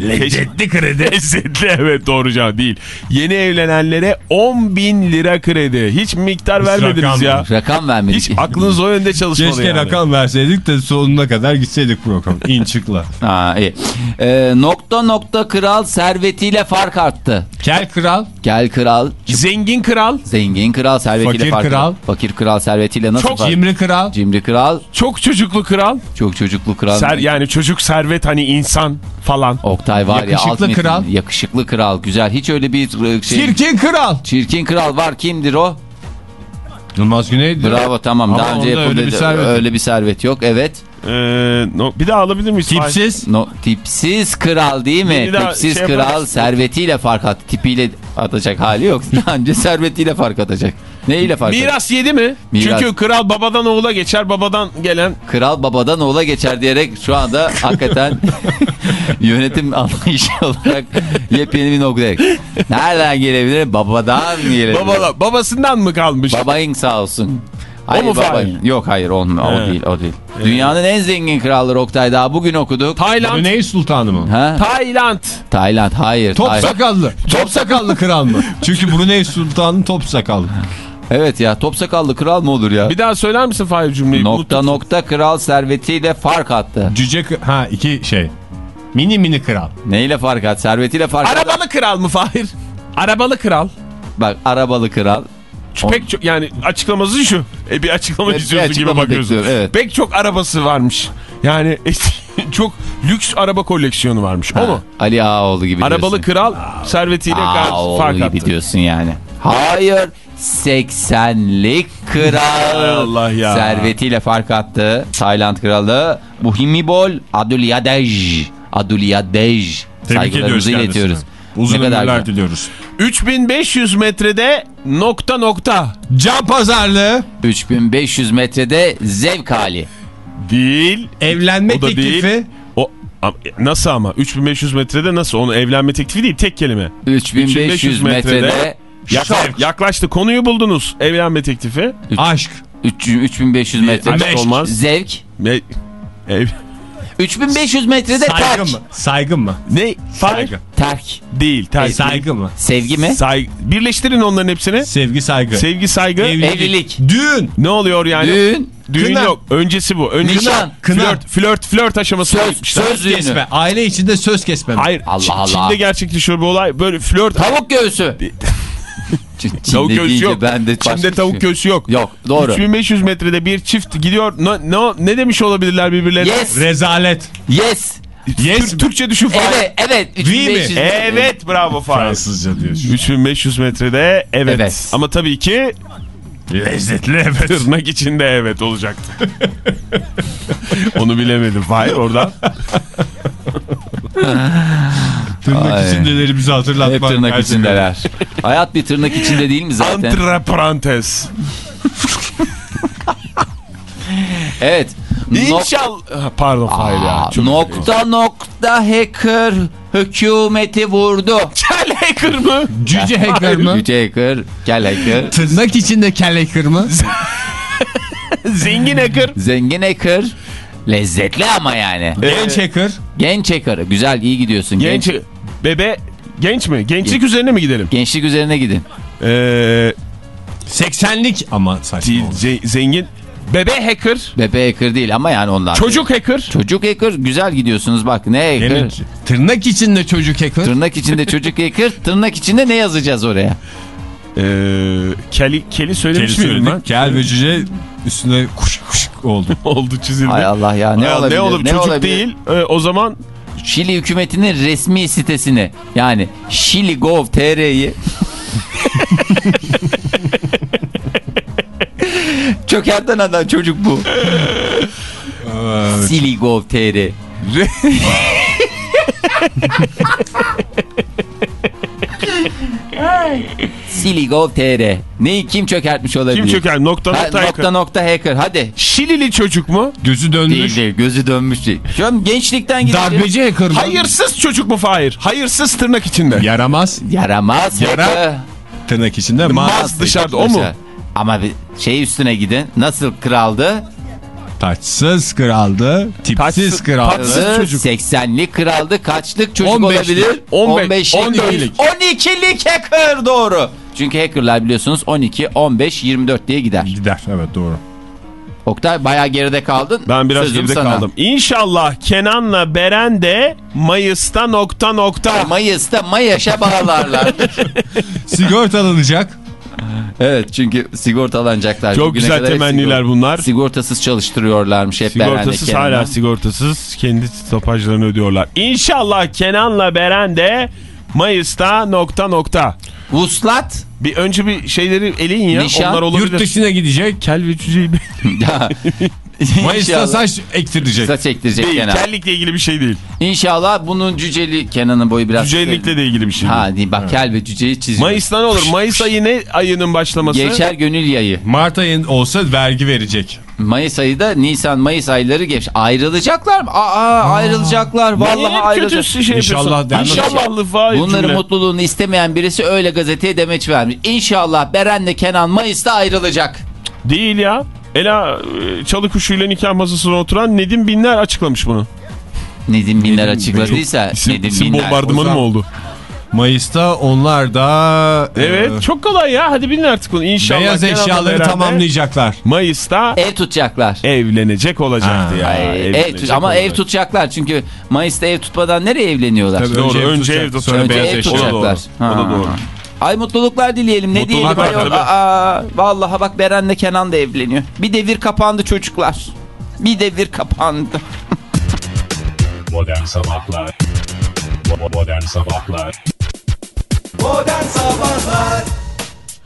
E: Lezzetli kredi. Lezzetli evet doğru cevap değil. Yeni evlenenlere 10 bin lira kredi. Hiç miktar vermediniz
B: rakam
E: ya.
C: Rakam vermedik.
E: Hiç aklınız o yönde çalışmalı
B: Keşke
E: yani.
B: rakam verseydik de sonuna kadar gitseydik program. İn çıkla.
C: Ha, iyi. Ee, nokta nokta kral servetiyle fark arttı.
B: Kel kral.
C: Gel kral.
E: Zengin kral,
C: Zengin kral servetiyle
B: Fakir
C: fark
B: kral.
C: arttı. Fakir kral servetiyle nasıl
E: Çok
C: fark
B: Cimri kral.
C: Cimri kral.
E: çok çocuklu kral,
C: Çok çocuklu kral.
E: ser, yani çocuk servet hani insan falan.
C: Oktay var ya.
B: Yakışıklı
C: alt metin.
B: kral.
C: Yakışıklı kral. Güzel. Hiç öyle bir e, şey.
B: Çirkin kral.
C: Çirkin kral var. Kimdir o?
B: Yılmaz Güney'di.
C: Bravo tamam.
B: Ama
C: Daha önce yapıldı.
B: öyle bir servet
C: öyle bir servet yok. Evet.
E: Ee, no, bir daha alabilir miyiz?
B: Tipsiz.
C: No, tipsiz kral değil mi?
E: Bir daha
C: tipsiz
E: şey
C: kral
E: yaparız.
C: servetiyle fark at. Tipiyle atacak hali yok. Bence servetiyle fark atacak. Neyle fark?
E: Miras yedi mi?
C: Miras.
E: Çünkü kral babadan oğula geçer, babadan gelen
C: Kral babadan oğula geçer diyerek şu anda hakikaten yönetim anlayışı olarak yepyeni bir noktaya. Nereden gelebilir? Babadan gelebilir.
E: babala, babasından mı kalmış?
C: Babayın sağ olsun. Hayır,
E: mu
C: babayın.
E: Fahir?
C: Yok hayır o, o
E: He.
C: değil o değil. Dünyanın en zengin kralları Oktay daha bugün okuduk.
E: Tayland.
B: Brunei Sultanı mı?
C: Ha?
E: Tayland.
C: Tayland hayır.
B: Top
C: Tay-
B: sakallı. Top sakallı kral mı? Çünkü Brunei Sultanı top sakallı.
C: Evet ya top sakallı kral mı olur ya?
E: Bir daha söyler misin Fahir cümleyi?
C: Nokta
E: Unuttum.
C: nokta kral servetiyle fark attı.
B: Cüce ha iki şey. Mini mini kral.
C: Neyle fark at? Servetiyle fark at.
E: Arabalı kral mı Fahir? Arabalı kral.
C: Bak arabalı kral.
E: Pek çok yani açıklaması şu. E bir açıklama
C: Evet,
E: istiyorsun gibi bakıyorsun.
C: bekliyorum, evet.
E: Pek çok arabası varmış. Yani çok lüks araba koleksiyonu varmış. O mu?
C: Ali Ağaoğlu gibi
E: Arabalı
C: diyorsun.
E: kral servetiyle
C: Ağaoğlu
E: fark
C: gibi
E: attı.
C: diyorsun yani. Hayır. 80'lik kral.
E: Allah ya.
C: Servetiyle fark attı. Tayland kralı. Buhimibol Adulyadej. Adulyadej. Saygılarımızı iletiyoruz.
B: Uzun
C: Ne kadar
B: ömürler
C: güzel.
B: diliyoruz.
E: 3500 metrede nokta nokta.
B: Can pazarlığı.
C: 3500 metrede zevk hali.
E: Değil.
B: Evlenme
E: O da
B: teklifi.
E: değil. O nasıl ama 3500 metrede nasıl onu evlenme teklifi değil tek kelime.
C: 3500 metrede
E: Yakla- yaklaştı konuyu buldunuz evlenme teklifi.
B: Aşk.
C: 300 3500 metre
E: Aşk olmaz.
C: zevk.
E: Ne? Ev...
C: 3500 metrede
B: Saygı
C: terk.
B: mı? Saygı mı?
E: Ne?
B: Saygı.
C: Terk.
E: Değil. Ter-
B: Saygı mı?
C: Sevgi mi?
E: Say- Birleştirin onların hepsini.
B: Sevgi saygı.
E: Sevgi, saygı.
B: Evlilik.
C: Evlilik.
B: Düğün.
E: Ne oluyor yani?
C: Düğün.
E: Düğün
B: Kına.
E: yok. Öncesi bu. Öncesi
C: Nişan.
B: Kına.
E: Flört, flört, flört aşamasına
C: Söz,
E: gitmişler.
C: söz düğünü.
B: Kesme. Aile içinde söz kesme.
E: Hayır.
C: Allah Allah.
E: Çin'de gerçekleşiyor bu olay. Böyle flört.
C: Tavuk göğsü. Çin-
E: Tavuk
C: Çin'de
E: göğsü
C: deyince
E: yok.
C: Ben de
E: Çin'de tavuk
C: şey-
E: göğsü yok.
C: Yok doğru.
E: 3500 metrede bir çift gidiyor. Ne, ne, ne demiş olabilirler birbirlerine?
C: Yes.
B: Rezalet.
C: Yes.
B: Yes.
E: Türk- Türkçe düşün Fahir.
C: Evet evet.
B: Oui mi?
C: 3500
E: Evet bravo Fahir.
B: Fransızca diyorsun.
E: 3500 metrede evet.
C: Evet.
E: Ama tabii ki
B: Lezzetli evet.
E: tırnak içinde evet olacaktı. Onu bilemedim Fahir oradan.
B: Tırnak
C: Ay.
B: içindeleri bize hatırlatmak.
C: Hep tırnak
B: sefer.
C: içindeler. Hayat bir tırnak içinde değil mi zaten?
E: Antraparantez.
C: Evet. Nok-
E: İnşallah. Pardon Fahir ya.
C: Aa,
E: Çok-
C: nokta nokta hacker hükümeti vurdu.
E: Kel hacker mı?
B: Cüce hacker mı?
C: Yüce hacker, kel hacker,
B: Tırnak içinde kel hacker mı?
E: Zengin hacker.
C: zengin hacker. Lezzetli ama yani.
B: Genç hacker.
C: Genç hacker. Güzel iyi gidiyorsun.
E: Genç.
C: Genç.
E: Bebe. Genç mi? Gençlik üzerine mi gidelim?
C: Gençlik üzerine gidin.
E: Ee,
B: 80'lik ama saçma
E: değil, ze- zengin. Bebe hacker.
C: Bebe hacker değil ama yani ondan.
E: Çocuk hacker.
C: Çocuk hacker güzel gidiyorsunuz bak ne hacker.
B: Gene tırnak içinde çocuk hacker.
C: Tırnak içinde çocuk hacker, tırnak içinde ne yazacağız oraya?
E: Ee, keli, keli söylemiş
B: Keli
E: miydim ben?
B: Kel ve cüce üstüne kuş kuş oldu.
E: Oldu çizildi.
C: Hay Allah ya ne
E: Hay
C: olabilir?
E: ne olur çocuk
C: olabilir?
E: değil. Ee, o zaman
C: Şili hükümetinin resmi sitesini yani Şili.gov.tr'yi Çökerten adam çocuk bu. Sili.gov.tr Sili.gov.tr Neyi kim çökertmiş olabilir?
E: kim çöker? Nokta
C: Ha,
E: nokta
C: nokta
E: hacker.
C: nokta hadi.
E: Şilili çocuk mu?
B: Gözü dönmüş.
C: Değil değil gözü dönmüş değil. Şu an gençlikten gidelim.
B: Darbeci hacker mı?
E: Hayırsız çocuk mu Fahir? Hayırsız tırnak içinde.
B: Yaramaz.
C: Yaramaz.
E: Yara-.
B: Tırnak içinde
E: Maz
B: maz.
E: dışarıda o mu?
C: Ama bir şey üstüne gidin. Nasıl kraldı?
B: Taçsız kraldı. Tipsiz
E: Taçsız-
B: kraldı.
E: taçsız- çocuk.
C: 80'lik kraldı. Kaçlık çocuk
B: 15'lik,
C: olabilir?
E: 15, 14'lik.
C: 12'lik hacker doğru. Çünkü hackerlar biliyorsunuz 12, 15, 24 diye gider.
B: Gider evet doğru.
C: Oktay bayağı geride kaldın.
E: Ben biraz
C: Sözüm
E: geride
C: sana.
E: kaldım. İnşallah Kenan'la Beren de Mayıs'ta nokta nokta.
C: Mayıs'ta Mayaş'a bağlarlar.
B: Sigortalanacak.
C: Evet çünkü sigortalanacaklar.
E: Çok
C: Bugüne
E: güzel temenniler
C: sigor-
E: bunlar.
C: Sigortasız çalıştırıyorlarmış hep
E: Sigortasız
C: Beren'le
E: hala sigortasız kendi stopajlarını ödüyorlar. İnşallah Kenan'la Beren de Mayıs'ta nokta nokta.
C: Vuslat.
E: Bir önce bir şeyleri eleyin ya.
C: Nişan,
E: Onlar olabilir.
B: Yurt dışına gidecek.
E: Kel ve cüceyi
C: Ya.
B: Mayıs'ta
C: İnşallah.
B: saç ektirecek.
C: Saç ektirecek
E: değil.
C: Kenan.
E: Kellikle ilgili bir şey değil.
C: İnşallah bunun cüceli Kenan'ın boyu biraz...
E: Cücelikle de ilgili bir şey
C: Ha
E: değil.
C: bak kel ve cüceyi çiziyor.
E: Mayıs'ta ne olur? Mayıs ayı ne ayının başlaması?
C: Gevşer gönül yayı.
B: Mart ayın olsa vergi verecek.
C: Mayıs ayı da Nisan Mayıs ayları geç. Ayrılacaklar mı? Aa, ayrılacaklar. Vallahi ayrılacak.
E: şey
B: İnşallah
E: Fahir
C: Bunların
E: cümle.
C: mutluluğunu istemeyen birisi öyle gazeteye demeç vermiş. İnşallah Beren'le Kenan Mayıs'ta ayrılacak.
E: Değil ya. Ela e, çalı kuşuyla nikah masasına oturan Nedim Binler açıklamış bunu.
C: Nedim Binler açıkladıysa
E: İsim,
C: Nedim
E: isim
C: Binler.
E: bombardımanı mı oldu?
B: Mayıs'ta onlar da
E: Evet
B: e,
E: çok kolay ya. Hadi bilin artık bunu. İnşallah
B: beyaz eşyaları tamamlayacaklar.
E: Mayıs'ta
C: Ev tutacaklar.
E: evlenecek olacaktı
B: Ha.
E: ya.
C: Ay, ev
E: Evlenecek
C: tut- ama
E: olacak.
C: ev tutacaklar çünkü Mayıs'ta ev tutmadan nereye evleniyorlar?
B: Tabii.
E: Doğru.
B: Önce ev
E: Önce
B: tutacak,
E: ev tutacak.
B: sonra
C: Önce
B: beyaz
C: ev
B: eşya.
E: O da
C: tutacaklar.
E: doğru. O da doğru.
C: Ay mutluluklar dileyelim. Ne
E: Mutluluklar
C: diyelim ayol? Aa, vallahi bak Beren'le Kenan da evleniyor. Bir devir kapandı çocuklar. Bir devir kapandı.
A: Modern Sabahlar Bo- Modern Sabahlar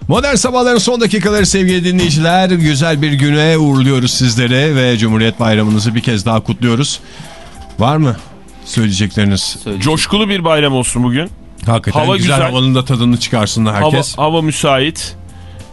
B: Modern Sabahların son dakikaları sevgili dinleyiciler. Güzel bir güne uğurluyoruz sizlere ve Cumhuriyet Bayramınızı bir kez daha kutluyoruz. Var mı söyleyecekleriniz?
E: Coşkulu bir bayram olsun bugün.
B: Hakikaten
E: Hava
B: güzel,
E: güzel.
B: havanın da tadını çıkarsınlar herkes.
E: Hava, hava müsait.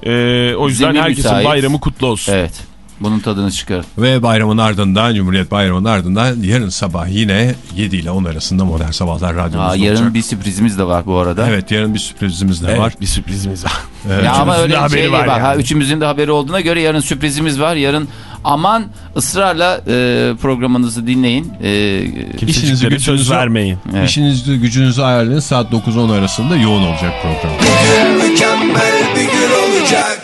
E: Ee, o yüzden
C: Zemin
E: herkesin
C: müsait.
E: bayramı kutlu olsun.
C: Evet. Bunun tadını çıkarın.
B: Ve bayramın ardından, Cumhuriyet Bayramı'nın ardından yarın sabah yine 7 ile 10 arasında Modern Sabahlar Radyomuzda
C: Aa,
B: olacak.
C: yarın bir sürprizimiz de var bu arada.
B: Evet yarın bir sürprizimiz de
E: Evet,
B: var.
E: bir sürprizimiz var.
B: Evet.
C: Ya ama öyle bir şey
E: var
C: var. Ha,
E: yani.
C: üçümüzün de haberi olduğuna göre yarın sürprizimiz var. Yarın aman ısrarla e, programınızı dinleyin. E,
E: söz
B: gücünüzü-
E: vermeyin.
C: Evet.
B: İşinizi gücünüzü ayarlayın saat 9-10 arasında yoğun olacak program.
G: Mükemmel bir gün olacak.